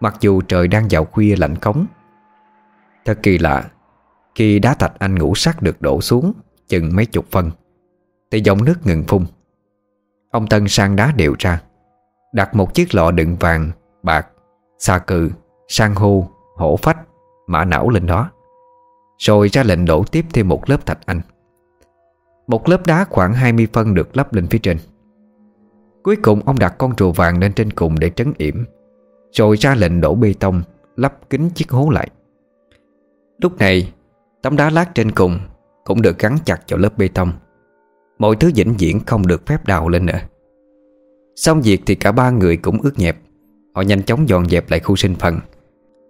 Mặc dù trời đang vào khuya lạnh cống. Thật kỳ lạ Khi đá thạch anh ngủ sắc được đổ xuống Chừng mấy chục phân Thì dòng nước ngừng phun. Ông Tân sang đá đều ra Đặt một chiếc lọ đựng vàng, bạc, xà cừ, san hô, hổ phách, mã não lên đó Rồi ra lệnh đổ tiếp thêm một lớp thạch anh. Một lớp đá khoảng 20 phân được lắp lên phía trên. Cuối cùng, ông đặt con rùa vàng lên trên cùng để trấn yểm, Rồi ra lệnh đổ bê tông, Lắp kính chiếc hố lại. Lúc này, Tấm đá lát trên cùng Cũng được gắn chặt vào lớp bê tông. Mọi thứ vĩnh viễn không được phép đào lên nữa. Xong việc thì cả ba người cũng ướt nhẹp. Họ nhanh chóng dọn dẹp lại khu sinh phần.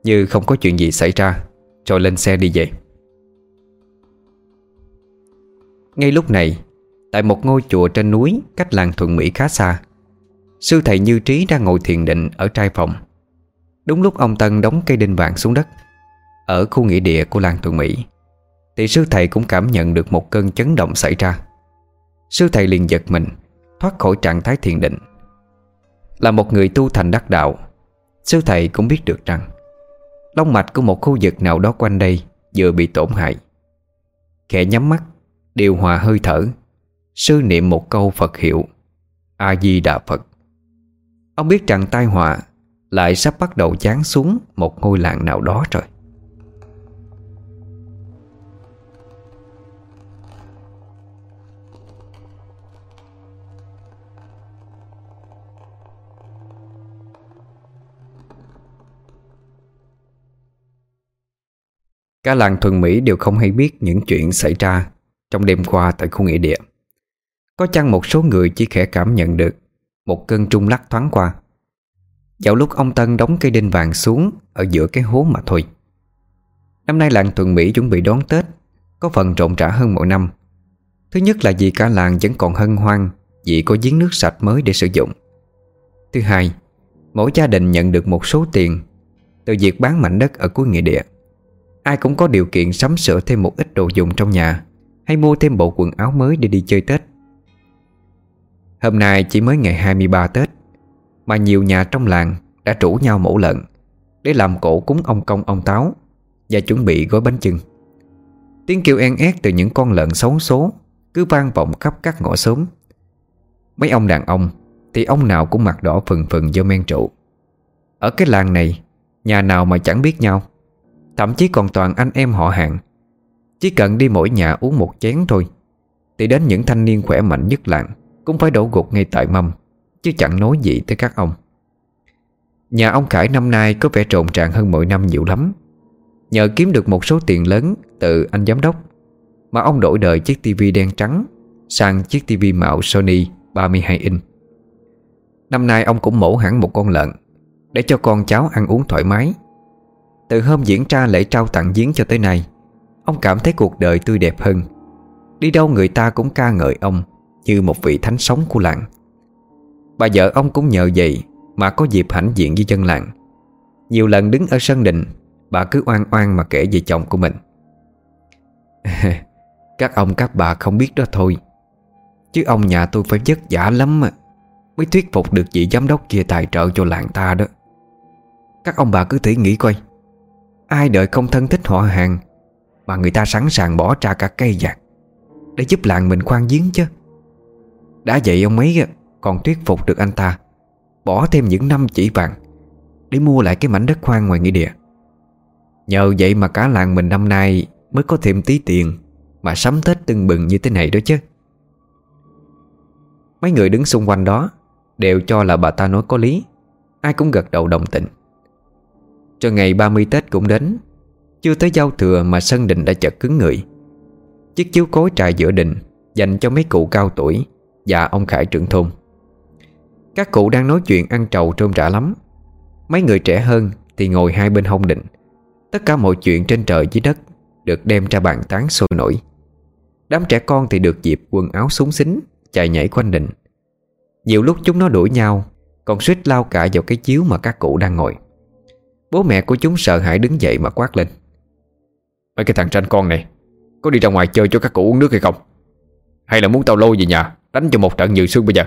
Như không có chuyện gì xảy ra, Rồi lên xe đi về. Ngay lúc này, Tại một ngôi chùa trên núi Cách làng Thuận Mỹ khá xa, Sư thầy Như Trí đang ngồi thiền định Ở trai phòng. Đúng lúc ông Tân đóng cây đinh vàng xuống đất, Ở khu nghĩa địa của làng Thuận Mỹ, Thì sư thầy cũng cảm nhận được Một cơn chấn động xảy ra. Sư thầy liền giật mình, Thoát khỏi trạng thái thiền định. Là một người tu thành đắc đạo, Sư thầy cũng biết được rằng, Long mạch của một khu vực nào đó quanh đây Vừa bị tổn hại. Khẽ nhắm mắt Điều hòa hơi thở. Sư niệm một câu Phật hiệu. A-di-đà Phật. Ông biết rằng tai họa Lại sắp bắt đầu chán xuống Một ngôi làng nào đó rồi. Cả làng thuần Mỹ đều không hay biết những chuyện xảy ra trong đêm qua tại khu nghĩa địa. Có chăng một số người chỉ khẽ cảm nhận được một cơn trung lắc thoáng qua. Dạo lúc ông Tân đóng cây đinh vàng xuống ở giữa cái hố mà thôi. Năm nay làng Thuận Mỹ chuẩn bị đón Tết có phần rộn rã hơn mỗi năm. Thứ nhất là vì cả làng vẫn còn hân hoan vì có giếng nước sạch mới để sử dụng. Thứ hai, mỗi gia đình nhận được một số tiền từ việc bán mảnh đất ở cuối nghĩa địa. Ai cũng có điều kiện sắm sửa thêm một ít đồ dùng trong nhà hay mua thêm bộ quần áo mới để đi chơi Tết. Hôm nay chỉ mới ngày 23 Tết, Mà nhiều nhà trong làng đã rủ nhau mổ lợn Để làm cổ cúng ông công ông táo Và chuẩn bị gói bánh chưng. Tiếng kêu en ét từ những con lợn xấu số Cứ vang vọng khắp các ngõ xóm. Mấy ông đàn ông Thì ông nào cũng mặt đỏ phừng phừng do men trụ Ở cái làng này, Nhà nào mà chẳng biết nhau, Thậm chí còn toàn anh em họ hàng chỉ cần đi mỗi nhà uống một chén thôi. Thì đến những thanh niên khỏe mạnh nhất làng Cũng phải đổ gục ngay tại mâm, Chứ chẳng nói gì tới các ông. Nhà ông Khải năm nay có vẻ trộn tràng hơn mỗi năm nhiều lắm. Nhờ kiếm được một số tiền lớn từ anh giám đốc, Mà ông đổi đời chiếc tivi đen trắng Sang chiếc tivi mạo Sony 32 inch. Năm nay ông cũng mổ hẳn một con lợn Để cho con cháu ăn uống thoải mái. Từ hôm diễn ra lễ trao tặng giếng cho tới nay Ông cảm thấy cuộc đời tươi đẹp hơn. Đi đâu người ta cũng ca ngợi ông Như một vị thánh sống của làng. Bà vợ ông cũng nhờ vậy Mà có dịp hãnh diện với dân làng. Nhiều lần đứng ở sân đình, Bà cứ oan oan mà kể về chồng của mình. Các ông, các bà không biết đó thôi. Chứ ông nhà tôi phải vất vả lắm mà Mới thuyết phục được vị giám đốc kia tài trợ cho làng ta đó. Các ông bà cứ thử nghĩ coi. Ai đợi không thân thích họ hàng mà người ta sẵn sàng bỏ ra cả cây vàng Để giúp làng mình khoan giếng chứ. Đã vậy ông ấy còn thuyết phục được anh ta Bỏ thêm những năm chỉ vàng Để mua lại cái mảnh đất khoan ngoài nghĩa địa. Nhờ vậy mà cả làng mình năm nay Mới có thêm tí tiền Mà sắm Tết tưng bừng như thế này đó chứ. Mấy người đứng xung quanh đó Đều cho là bà ta nói có lý, Ai cũng gật đầu đồng tình. Cho ngày 30 Tết cũng đến chưa tới giao thừa mà sân đình đã chật cứng người. Chiếc chiếu cối trại giữa đình Dành cho mấy cụ cao tuổi Và ông Khải trưởng thôn. Các cụ đang nói chuyện ăn trầu trôm trả lắm. Mấy người trẻ hơn Thì ngồi hai bên hông định. Tất cả mọi chuyện trên trời dưới đất Được đem ra bàn tán sôi nổi. Đám trẻ con thì được dịp quần áo súng xính, Chạy nhảy quanh định Nhiều lúc chúng nó đuổi nhau, Còn suýt lao cả vào cái chiếu mà các cụ đang ngồi. Bố mẹ của chúng sợ hãi đứng dậy mà quát lên. Mấy cái thằng tranh con này, Có đi ra ngoài chơi cho các cụ uống nước hay không? Hay là muốn tao lôi về nhà, Đánh cho một trận nhự xương bây giờ?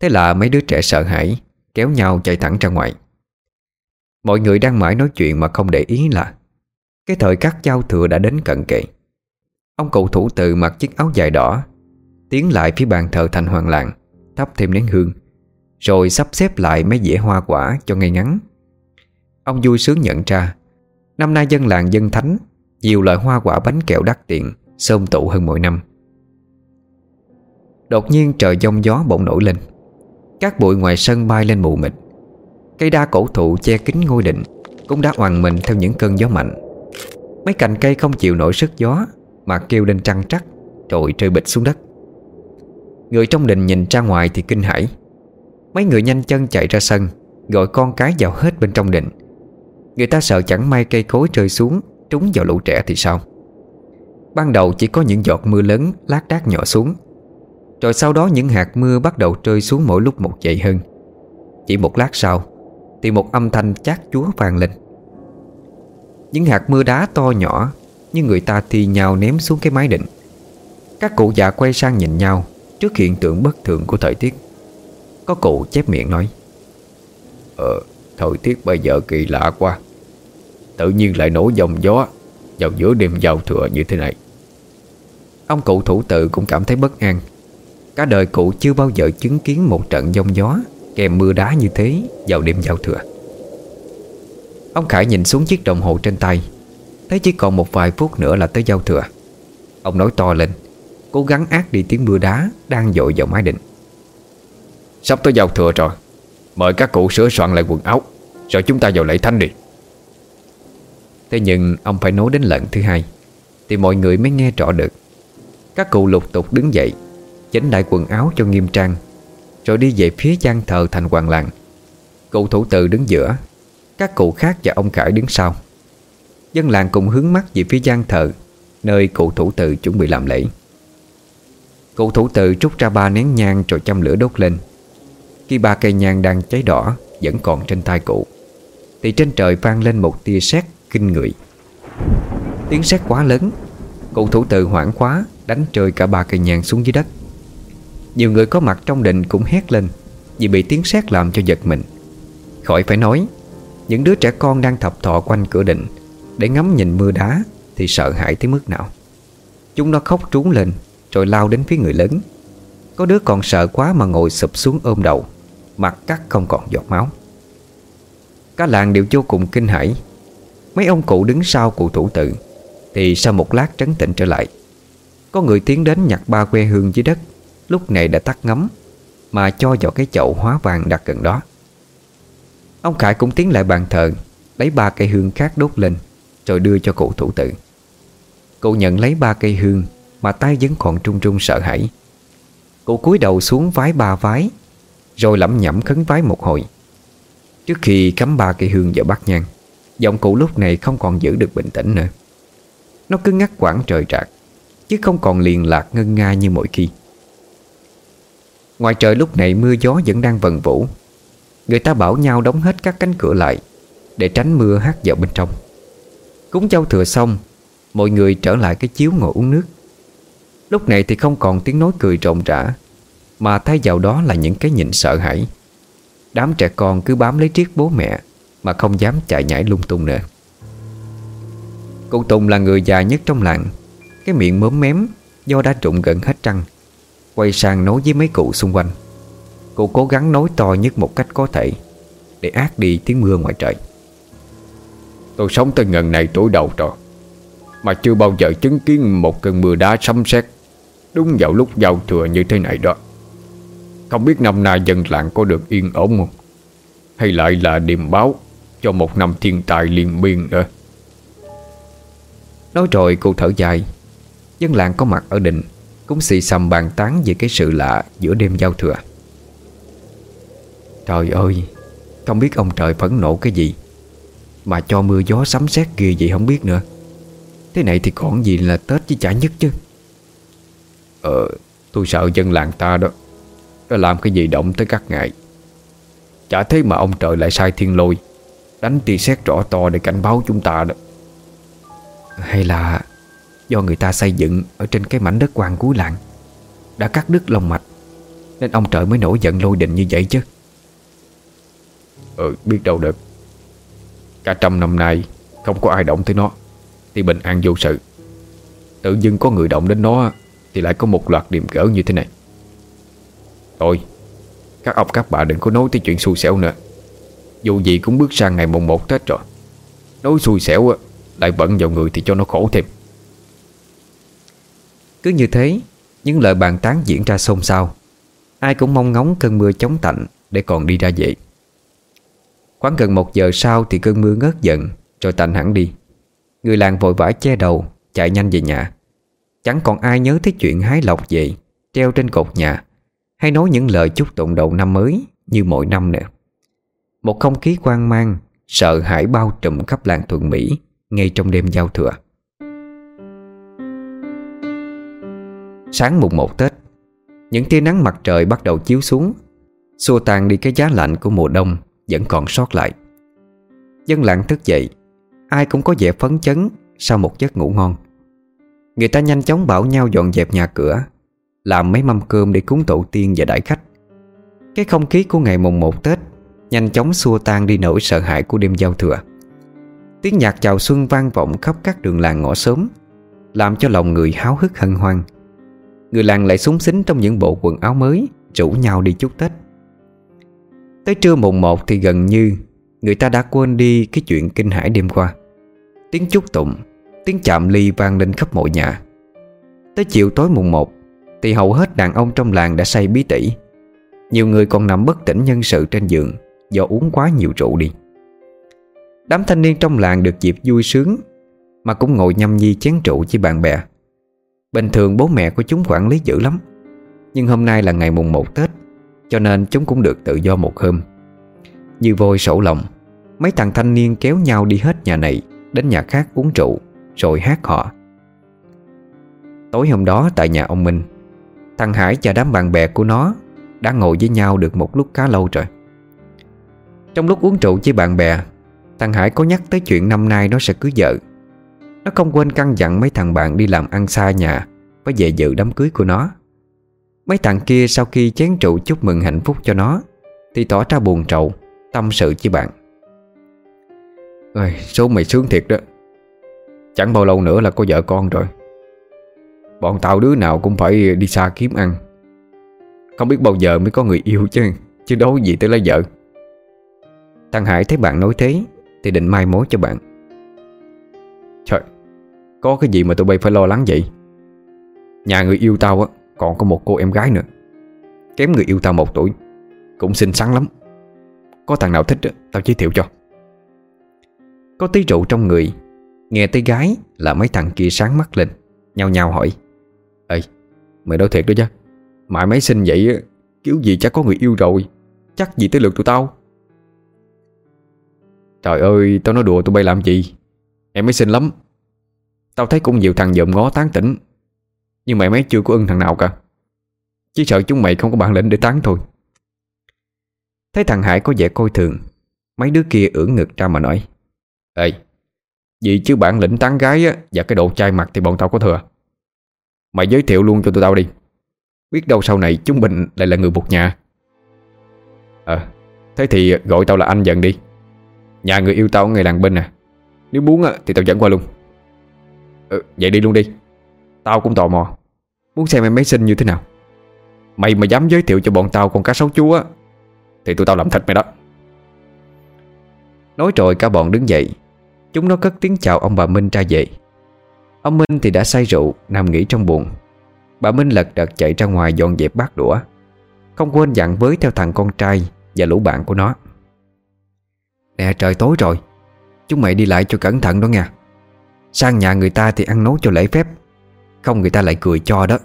Thế là mấy đứa trẻ sợ hãi, Kéo nhau chạy thẳng ra ngoài. Mọi người đang mãi nói chuyện mà không để ý là, Cái thời cắt giao thừa đã đến cận kề. Ông cụ thủ từ mặc chiếc áo dài đỏ, Tiến lại phía bàn thờ thành hoàng làng, Thắp thêm nén hương, rồi sắp xếp lại mấy dĩa hoa quả cho ngay ngắn. Ông vui sướng nhận ra Năm nay dân làng dân thánh, Nhiều loại hoa quả bánh kẹo đắt tiền, Sơm tụ hơn mỗi năm. Đột nhiên trời giông gió bỗng nổi lên. Các bụi ngoài sân bay lên mù mịt. Cây đa cổ thụ che kín ngôi định Cũng đã hoàn mình theo những cơn gió mạnh. Mấy cành cây không chịu nổi sức gió, Mà kêu lên trăng trắc, Rồi rơi bịch xuống đất. Người trong đình nhìn ra ngoài thì kinh hãi. Mấy người nhanh chân chạy ra sân, Gọi con cái vào hết bên trong đình. Người ta sợ chẳng may cây cối rơi xuống, Trúng vào lũ trẻ thì sao? Ban đầu chỉ có những giọt mưa lớn Lát đác nhỏ xuống. Rồi sau đó những hạt mưa bắt đầu rơi xuống mỗi lúc một dậy hơn. Chỉ một lát sau, Thì một âm thanh chát chúa vang lên. Những hạt mưa đá to nhỏ Như người ta thi nhau ném xuống cái mái định. Các cụ già quay sang nhìn nhau Trước hiện tượng bất thường của thời tiết. Có cụ chép miệng nói Ờ Thời tiết bây giờ kỳ lạ quá. Tự nhiên lại nổ dòng gió Vào giữa đêm giao thừa như thế này. Ông cụ thủ tự cũng cảm thấy bất an. Cả đời cụ chưa bao giờ chứng kiến một trận giông gió Kèm mưa đá như thế vào đêm giao thừa. Ông Khải nhìn xuống chiếc đồng hồ trên tay, Thấy chỉ còn một vài phút nữa là tới giao thừa. Ông nói to lên, Cố gắng ác đi tiếng mưa đá Đang dội vào mái đình Sắp tới giao thừa rồi, Mời các cụ sửa soạn lại quần áo, Rồi chúng ta vào lễ thánh đi. Thế nhưng ông phải nói đến lần thứ hai, Thì mọi người mới nghe rõ được. Các cụ lục tục đứng dậy, Chỉnh lại quần áo cho nghiêm trang, Rồi đi về phía gian thờ thành hoàng làng. Cụ thủ tự đứng giữa, Các cụ khác và ông Khải đứng sau. Dân làng cùng hướng mắt về phía gian thờ, Nơi cụ thủ tự chuẩn bị làm lễ. Cụ thủ tự rút ra ba nén nhang rồi châm lửa đốt lên. Khi ba cây nhang đang cháy đỏ Vẫn còn trên tay cụ, Thì trên trời vang lên một tia sét kinh người. Tiếng sét quá lớn Cụ thủ tự hoảng quá Đánh rơi cả ba cây nhang xuống dưới đất. Nhiều người có mặt trong đình cũng hét lên Vì bị tiếng sét làm cho giật mình. Khỏi phải nói, Những đứa trẻ con đang thập thọ quanh cửa đình Để ngắm nhìn mưa đá Thì sợ hãi tới mức nào. Chúng nó khóc trốn lên Rồi lao đến phía người lớn. Có đứa còn sợ quá mà ngồi sụp xuống ôm đầu, Mặt cắt không còn giọt máu. Cả làng đều vô cùng kinh hãi Mấy ông cụ đứng sau cụ thủ tự. Thì sau một lát trấn tĩnh trở lại. Có người tiến đến nhặt ba que hương dưới đất. Lúc này đã tắt ngấm, Mà cho vào cái chậu hóa vàng đặt gần đó. Ông Khải cũng tiến lại bàn thờ, Lấy ba cây hương khác đốt lên, Rồi đưa cho cụ thủ tự. Cụ nhận lấy ba cây hương, Mà tay vẫn còn trung trung sợ hãi. Cụ cúi đầu xuống vái ba vái, Rồi lẩm nhẩm khấn vái một hồi. Trước khi cắm ba cây hương vào bát nhang Giọng cụ lúc này không còn giữ được bình tĩnh nữa. Nó cứ ngắt quãng trời trạc, Chứ không còn liền lạc ngân nga như mọi khi. Ngoài trời lúc này mưa gió vẫn đang vần vũ. Người ta bảo nhau đóng hết các cánh cửa lại Để tránh mưa hát vào bên trong. Cúng châu thừa xong, Mọi người trở lại cái chiếu ngồi uống nước. Lúc này thì không còn tiếng nói cười rộn rã, Mà thay vào đó là những cái nhìn sợ hãi. Đám trẻ con cứ bám lấy triết bố mẹ mà không dám chạy nhảy lung tung nữa. Cụ Tùng là người già nhất trong làng. Cái miệng mớm mém, Do đã trụng gần hết trăng, Quay sang nói với mấy cụ xung quanh. Cụ cố gắng nói to nhất một cách có thể, Để át đi tiếng mưa ngoài trời. Tôi sống tới ngần này tuổi đầu rồi Mà chưa bao giờ chứng kiến một cơn mưa đá sấm sét Đúng vào lúc giao thừa như thế này đó. Không biết năm nay dân làng có được yên ổn không? Hay lại là điềm báo? Cho một năm thiên tài liên miên nữa. Nói rồi cô thở dài. Dân làng có mặt ở đình Cũng xì xầm bàn tán về cái sự lạ Giữa đêm giao thừa. Trời ơi, Không biết ông trời phẫn nộ cái gì, Mà cho mưa gió sấm sét ghê vậy không biết nữa. Thế này thì còn gì là Tết chứ chả nhất chứ? Ờ Tôi sợ dân làng ta đó, Nó làm cái gì động tới các ngài. Chả thế mà ông trời lại sai thiên lôi. Đánh tia sét rõ to để cảnh báo chúng ta đó. Hay là Do người ta xây dựng Ở trên cái mảnh đất quan cuối làng Đã cắt đứt lòng mạch, Nên ông trời mới nổi giận lôi đình như vậy chứ? Ừ biết đâu được. Cả trăm năm nay, Không có ai động tới nó, Thì bình an vô sự. Tự dưng có người động đến nó Thì lại có một loạt điểm gỡ như thế này. Thôi, Các ông các bà đừng có nói tới chuyện xui xẻo nữa. Dù gì cũng bước sang ngày mùng 1 Tết rồi. Nói xui xẻo Lại bận vào người thì cho nó khổ thêm. Cứ như thế, Những lời bàn tán diễn ra xôn xao. Ai cũng mong ngóng cơn mưa chống tạnh Để còn đi ra về. Khoảng gần một giờ sau thì cơn mưa ngớt dần, Rồi tạnh hẳn đi. Người làng vội vã che đầu, Chạy nhanh về nhà. Chẳng còn ai nhớ tới chuyện hái lộc về, Treo trên cột nhà, Hay nói những lời chúc tụng đầu năm mới Như mỗi năm nữa. Một không khí quan mang, Sợ hãi bao trùm khắp làng Thuận Mỹ, Ngay trong đêm giao thừa. Sáng mùng một Tết, Những tia nắng mặt trời bắt đầu chiếu xuống, Xua tan đi cái giá lạnh của mùa đông Vẫn còn sót lại. Dân làng thức dậy, Ai cũng có vẻ phấn chấn Sau một giấc ngủ ngon. Người ta nhanh chóng bảo nhau dọn dẹp nhà cửa, Làm mấy mâm cơm để cúng tổ tiên và đãi khách. Cái không khí của ngày mùng 1 Tết Nhanh chóng xua tan đi nỗi sợ hãi của đêm giao thừa. Tiếng nhạc chào xuân vang vọng khắp các đường làng ngõ sớm, Làm cho lòng người háo hức hân hoan. Người làng lại súng xính trong những bộ quần áo mới Rủ nhau đi chúc Tết. Tới trưa mùng 1 thì gần như Người ta đã quên đi cái chuyện kinh hải đêm qua. Tiếng chúc tụng Tiếng chạm ly vang lên khắp mọi nhà. Tới chiều tối mùng 1 Thì hầu hết đàn ông trong làng đã say bí tỉ. Nhiều người còn nằm bất tỉnh nhân sự trên giường. Do uống quá nhiều rượu đi. Đám thanh niên trong làng được dịp vui sướng, Mà cũng ngồi nhâm nhi chén rượu với bạn bè. Bình thường bố mẹ của chúng quản lý dữ lắm, Nhưng hôm nay là ngày mùng 1 Tết, Cho nên chúng cũng được tự do một hôm. Như vôi sổ lòng, Mấy thằng thanh niên kéo nhau đi hết nhà này Đến nhà khác uống rượu, Rồi hát họ. Tối hôm đó tại nhà ông Minh, Thằng Hải và đám bạn bè của nó Đã ngồi với nhau được một lúc khá lâu rồi. Trong lúc uống rượu với bạn bè Thằng Hải có nhắc tới chuyện năm nay nó sẽ cưới vợ. Nó không quên căn dặn mấy thằng bạn đi làm ăn xa nhà Phải về dự đám cưới của nó. Mấy thằng kia sau khi chén rượu chúc mừng hạnh phúc cho nó Thì tỏ ra buồn trầu Tâm sự với bạn. Ôi, Số mày sướng thiệt đó. Chẳng bao lâu nữa là có vợ con rồi. Bọn tao đứa nào cũng phải đi xa kiếm ăn. Không biết bao giờ mới có người yêu chứ Chứ đâu gì tới lấy vợ. Thằng Hải thấy bạn nói thế, Thì định mai mối cho bạn. Trời, Có cái gì mà tụi bay phải lo lắng vậy? Nhà người yêu tao á, Còn có một cô em gái nữa. Kém người yêu tao một tuổi, Cũng xinh xắn lắm. Có thằng nào thích tao giới thiệu cho. Có tí rượu trong người, Nghe tới gái là mấy thằng kia sáng mắt lên, Nhao nhao hỏi. Ê, mày nói thiệt đó chứ, Mãi mấy xinh vậy Kiểu gì chắc có người yêu rồi, Chắc gì tới lượt tụi tao. Trời ơi tao nói đùa tụi bay làm gì? Em mới xinh lắm. Tao thấy cũng nhiều thằng dòm ngó tán tỉnh. Nhưng mày mấy chưa có ưng thằng nào cả. Chỉ sợ chúng mày không có bản lĩnh để tán thôi. Thấy thằng Hải có vẻ coi thường Mấy đứa kia ưỡn ngực ra mà nói. Ê Vì chứ bản lĩnh tán gái á, Và cái độ chai mặt thì bọn tao có thừa. Mày giới thiệu luôn cho tụi tao đi. Biết đâu sau này chúng mình lại là người một nhà. Ờ Thế thì gọi tao là anh dần đi. Nhà người yêu tao ở ngay làng bên nè Nếu muốn thì tao dẫn qua luôn. Ừ, Vậy đi luôn đi. Tao cũng tò mò. Muốn xem em mấy sinh như thế nào. Mày mà dám giới thiệu cho bọn tao con cá sấu chúa Thì tụi tao làm thịt mày đó. Nói rồi cả bọn đứng dậy. Chúng nó cất tiếng chào ông bà Minh ra về. Ông Minh thì đã say rượu Nằm nghỉ trong buồn Bà Minh lật đật chạy ra ngoài dọn dẹp bát đũa. Không quên dặn với theo thằng con trai Và lũ bạn của nó. Nè, trời tối rồi. Chúng mày đi lại cho cẩn thận đó nha. Sang nhà người ta thì ăn nấu cho lễ phép. Không, người ta lại cười cho đó.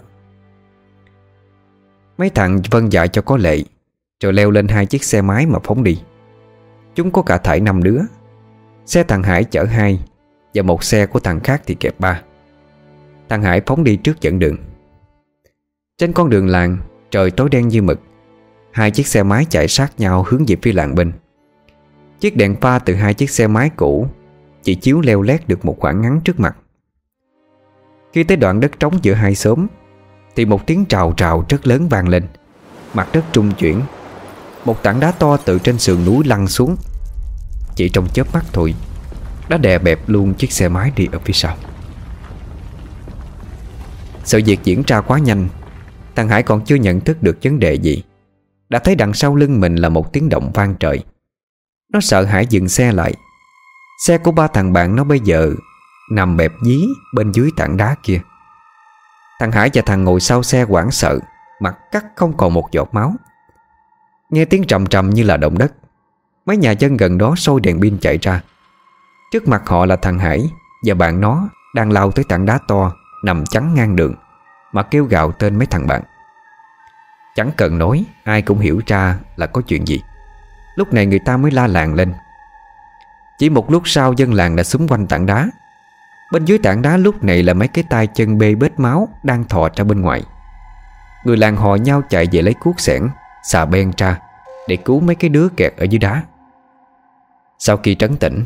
Mấy thằng vân dạ cho có lệ, Rồi leo lên hai chiếc xe máy mà phóng đi. Chúng có cả thải năm đứa. Xe thằng Hải chở hai Và một xe của thằng khác thì kẹp ba. Thằng Hải phóng đi trước dẫn đường. Trên con đường làng, Trời tối đen như mực. Hai chiếc xe máy chạy sát nhau hướng về phía làng bên. Chiếc đèn pha từ hai chiếc xe máy cũ, Chỉ chiếu leo lét được một khoảng ngắn trước mặt. Khi tới đoạn đất trống giữa hai xóm, Thì một tiếng trào trào rất lớn vang lên. Mặt đất trung chuyển, Một tảng đá to từ trên sườn núi lăn xuống. Chỉ trong chớp mắt thôi, Đã đè bẹp luôn chiếc xe máy đi ở phía sau. Sự việc diễn ra quá nhanh, Thằng Hải còn chưa nhận thức được vấn đề gì. Đã thấy đằng sau lưng mình là một tiếng động vang trời nó sợ hãi dừng xe lại. Xe của ba thằng bạn nó bây giờ Nằm bẹp dí bên dưới tảng đá kia. Thằng Hải và thằng ngồi sau xe quảng sợ, Mặt cắt không còn một giọt máu. Nghe tiếng trầm trầm như là động đất, Mấy nhà dân gần đó sôi đèn pin chạy ra. Trước mặt họ là thằng Hải Và bạn nó đang lao tới tảng đá to, Nằm chắn ngang đường, Mà kêu gào tên mấy thằng bạn. Chẳng cần nói, Ai cũng hiểu ra là có chuyện gì. Lúc này người ta mới la làng lên. Chỉ một lúc sau dân làng đã xúm quanh tảng đá. Bên dưới tảng đá lúc này là mấy cái tay chân bê bết máu Đang thò ra bên ngoài. Người làng hò nhau chạy về lấy cuốc sẻn Xà ben ra Để cứu mấy cái đứa kẹt ở dưới đá. Sau khi trấn tĩnh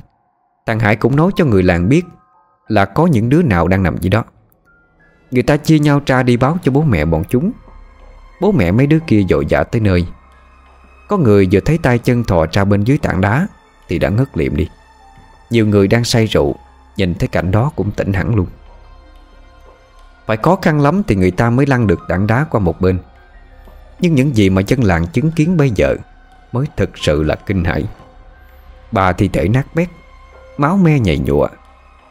Thằng Hải cũng nói cho người làng biết Là có những đứa nào đang nằm dưới đó. Người ta chia nhau ra đi báo cho bố mẹ bọn chúng. Bố mẹ mấy đứa kia dội dã tới nơi có người vừa thấy tay chân thò ra bên dưới tảng đá Thì đã ngất liệm đi. Nhiều người đang say rượu, Nhìn thấy cảnh đó cũng tỉnh hẳn luôn. Phải khó khăn lắm Thì người ta mới lăn được tảng đá qua một bên. Nhưng những gì mà dân làng chứng kiến bây giờ Mới thực sự là kinh hãi. Bà thi thể nát bét, Máu me nhầy nhụa,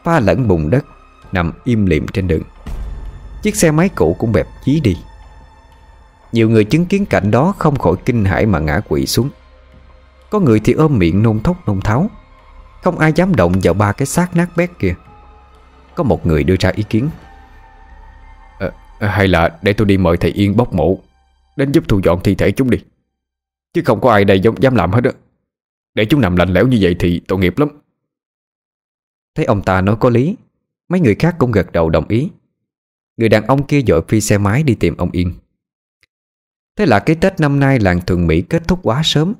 Pha lẫn bùn đất Nằm im liệm trên đường. Chiếc xe máy cũ cũng bẹp chí đi. Nhiều người chứng kiến cảnh đó Không khỏi kinh hãi mà ngã quỵ xuống. Có người thì ôm miệng nôn thốc nôn tháo. Không ai dám động vào ba cái xác nát bét kia. Có một người đưa ra ý kiến. À, Hay là để tôi đi mời thầy Yên bốc mộ Đến giúp thu dọn thi thể chúng đi. Chứ không có ai đây dám, dám làm hết á. Để chúng nằm lạnh lẽo như vậy thì tội nghiệp lắm. Thấy ông ta nói có lý Mấy người khác cũng gật đầu đồng ý. Người đàn ông kia dội phi xe máy đi tìm ông Yên. Thế là cái Tết năm nay làng Thường Mỹ kết thúc quá sớm.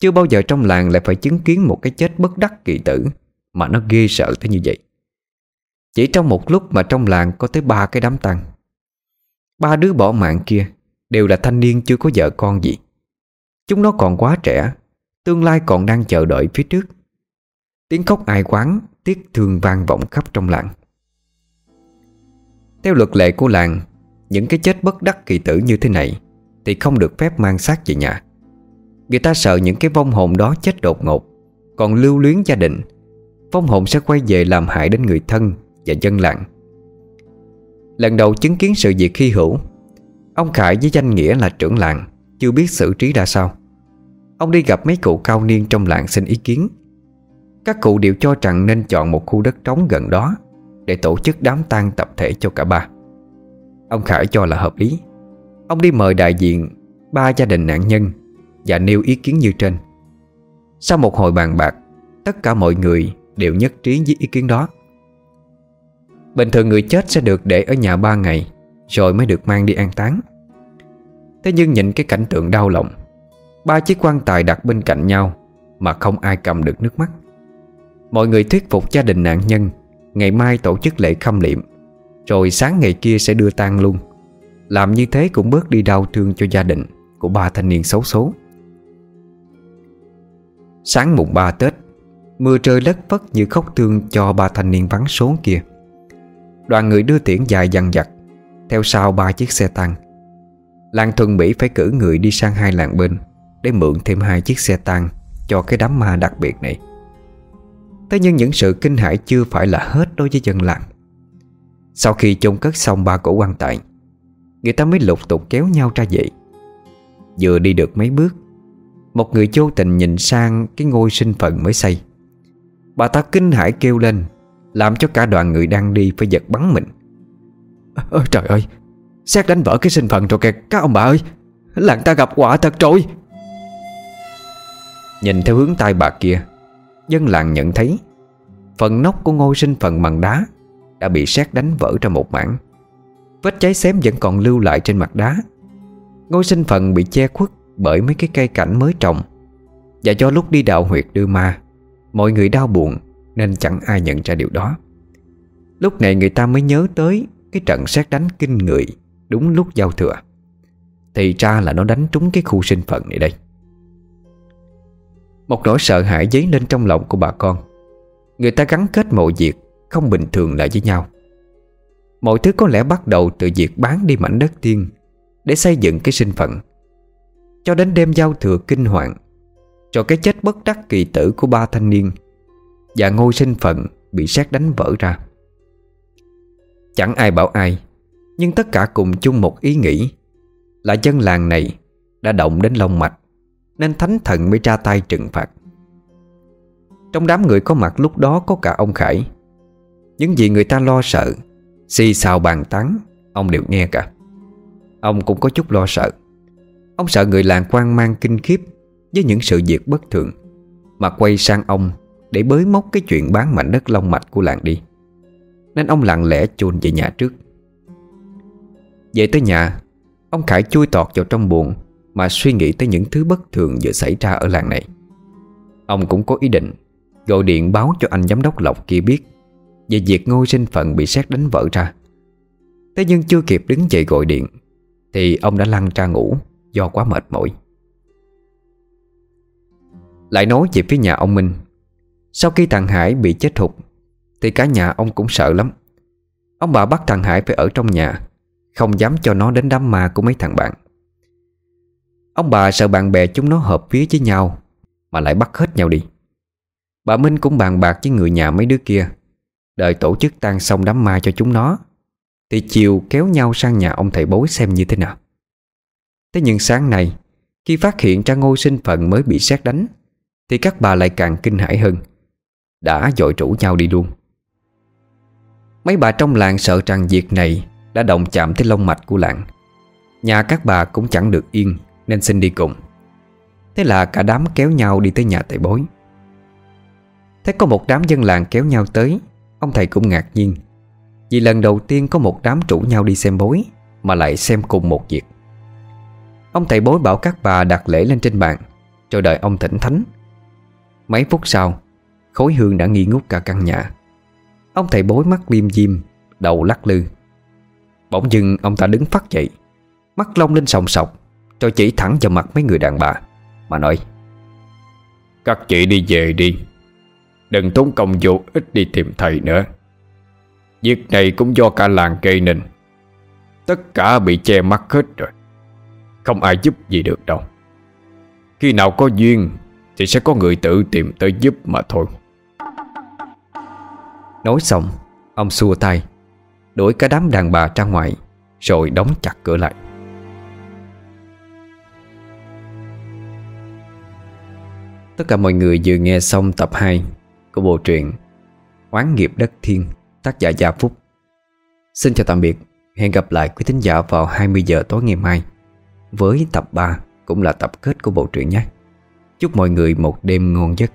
Chưa bao giờ trong làng lại phải chứng kiến một cái chết bất đắc kỳ tử, Mà nó ghê sợ tới như vậy. Chỉ trong một lúc mà trong làng có tới ba cái đám tang. Ba đứa bỏ mạng kia Đều là thanh niên chưa có vợ con gì. Chúng nó còn quá trẻ, Tương lai còn đang chờ đợi phía trước. Tiếng khóc ai quán, Tiếc thương vang vọng khắp trong làng. Theo luật lệ của làng, Những cái chết bất đắc kỳ tử như thế này thì không được phép mang xác về nhà. Người ta sợ những cái vong hồn đó chết đột ngột, Còn lưu luyến gia đình, Vong hồn sẽ quay về làm hại đến người thân Và dân làng. Lần đầu chứng kiến sự việc khi hữu, Ông Khải với danh nghĩa là trưởng làng Chưa biết xử trí ra sao. Ông đi gặp mấy cụ cao niên trong làng xin ý kiến. Các cụ đều cho rằng nên chọn một khu đất trống gần đó Để tổ chức đám tang tập thể cho cả ba. Ông Khải cho là hợp lý. Ông đi mời đại diện Ba gia đình nạn nhân Và nêu ý kiến như trên. Sau một hồi bàn bạc, Tất cả mọi người đều nhất trí với ý kiến đó. Bình thường người chết sẽ được để ở nhà ba ngày, Rồi mới được mang đi an táng. Thế nhưng nhìn cái cảnh tượng đau lòng, Ba chiếc quan tài đặt bên cạnh nhau Mà không ai cầm được nước mắt. Mọi người thuyết phục gia đình nạn nhân Ngày mai tổ chức lễ khâm liệm, Rồi sáng ngày kia sẽ đưa tang luôn. Làm như thế cũng bớt đi đau thương cho gia đình Của ba thanh niên xấu số Sáng mùng ba Tết, Mưa rơi lất phất như khóc thương cho ba thanh niên vắng số kia. Đoàn người đưa tiễn dài dằn dặt Theo sau ba chiếc xe tăng. Làng thuần Mỹ phải cử người đi sang hai làng bên Để mượn thêm hai chiếc xe tăng Cho cái đám ma đặc biệt này. Thế nhưng những sự kinh hãi chưa phải là hết đối với dân làng. Sau khi chôn cất xong ba cổ quan tài Người ta mới lục tục kéo nhau ra dậy. Vừa đi được mấy bước, Một người vô tình nhìn sang Cái ngôi sinh phận mới xây. Bà ta kinh hãi kêu lên, Làm cho cả đoàn người đang đi phải giật bắn mình. Ôi trời ơi, Xét đánh vỡ cái sinh phận rồi kìa, Các ông bà ơi, Làng ta gặp quả thật rồi. Nhìn theo hướng tay bà kia, Dân làng nhận thấy Phần nóc của ngôi sinh phận bằng đá Đã bị sét đánh vỡ ra một mảng. Vết cháy xém vẫn còn lưu lại trên mặt đá. Ngôi sinh phận bị che khuất Bởi mấy cái cây cảnh mới trồng. Và do lúc đi đạo huyệt đưa ma, Mọi người đau buồn Nên chẳng ai nhận ra điều đó. Lúc này người ta mới nhớ tới Cái trận xét đánh kinh người Đúng lúc giao thừa. Thì ra là nó đánh trúng cái khu sinh phận này đây. Một nỗi sợ hãi dấy lên trong lòng của bà con. Người ta gắn kết mọi việc Không bình thường lại với nhau. Mọi thứ có lẽ bắt đầu từ việc bán đi mảnh đất tiên Để xây dựng cái sinh phận. Cho đến đêm giao thừa kinh hoàng, cho cái chết bất đắc kỳ tử của ba thanh niên Và ngôi sinh phận bị xét đánh vỡ ra. Chẳng ai bảo ai, Nhưng tất cả cùng chung một ý nghĩ Là dân làng này Đã động đến lòng mạch, Nên thánh thần mới ra tay trừng phạt. Trong đám người có mặt lúc đó Có cả ông Khải. Những gì người ta lo sợ Xì xào bàn tán, Ông đều nghe cả. Ông cũng có chút lo sợ. Ông sợ người làng quan mang kinh khiếp Với những sự việc bất thường, Mà quay sang ông Để bới móc cái chuyện bán mảnh đất long mạch của làng đi. Nên ông lặng lẽ chôn về nhà trước. Về tới nhà, Ông Khải chui tọt vào trong buồn Mà suy nghĩ tới những thứ bất thường vừa xảy ra ở làng này. Ông cũng có ý định Gọi điện báo cho anh giám đốc Lộc kia biết về việc ngôi sinh phận bị xét đánh vỡ ra. Thế nhưng chưa kịp đứng dậy gọi điện, Thì ông đã lăn ra ngủ, Do quá mệt mỏi. Lại nói về phía nhà ông Minh, Sau khi thằng Hải bị chết hụt, Thì cả nhà ông cũng sợ lắm. Ông bà bắt thằng Hải phải ở trong nhà, Không dám cho nó đến đám ma của mấy thằng bạn. Ông bà sợ bạn bè chúng nó hợp phía với nhau, Mà lại bắt hết nhau đi. Bà Minh cũng bàn bạc với người nhà mấy đứa kia Đợi tổ chức tan xong đám ma cho chúng nó, Thì chiều kéo nhau sang nhà ông thầy bối xem như thế nào. Thế nhưng sáng nay, Khi phát hiện ra ngôi sinh phận mới bị xét đánh, Thì các bà lại càng kinh hãi hơn, Đã dội rủ nhau đi luôn. Mấy bà trong làng sợ rằng việc này Đã động chạm tới lông mạch của làng. Nhà các bà cũng chẳng được yên, Nên xin đi cùng. Thế là cả đám kéo nhau đi tới nhà thầy bối. Thế có một đám dân làng kéo nhau tới Ông thầy cũng ngạc nhiên. Vì lần đầu tiên có một đám chủ nhau đi xem bối Mà lại xem cùng một việc. Ông thầy bối bảo các bà đặt lễ lên trên bàn Rồi đợi ông thỉnh thánh. Mấy phút sau, Khối hương đã nghi ngút cả căn nhà. Ông thầy bối mắt liêm diêm, Đầu lắc lư. Bỗng dưng, ông ta đứng phát dậy, Mắt lông lên sòng sọc, Rồi chỉ thẳng vào mặt mấy người đàn bà, Mà nói, Các chị đi về đi. Đừng tốn công vô ích đi tìm thầy nữa. Việc này cũng do cả làng gây nên. Tất cả bị che mắt hết rồi. Không ai giúp gì được đâu. Khi nào có duyên, Thì sẽ có người tự tìm tới giúp mà thôi. Nói xong, Ông xua tay, Đuổi cả đám đàn bà ra ngoài, Rồi đóng chặt cửa lại. Tất cả mọi người vừa nghe xong tập 2 của bộ truyện Oán nghiệp đất thiên, Tác giả Gia Phúc. Xin chào tạm biệt, Hẹn gặp lại quý thính giả vào 20 giờ tối ngày mai Với tập 3 Cũng là tập kết của bộ truyện nhé. Chúc mọi người một đêm ngon giấc.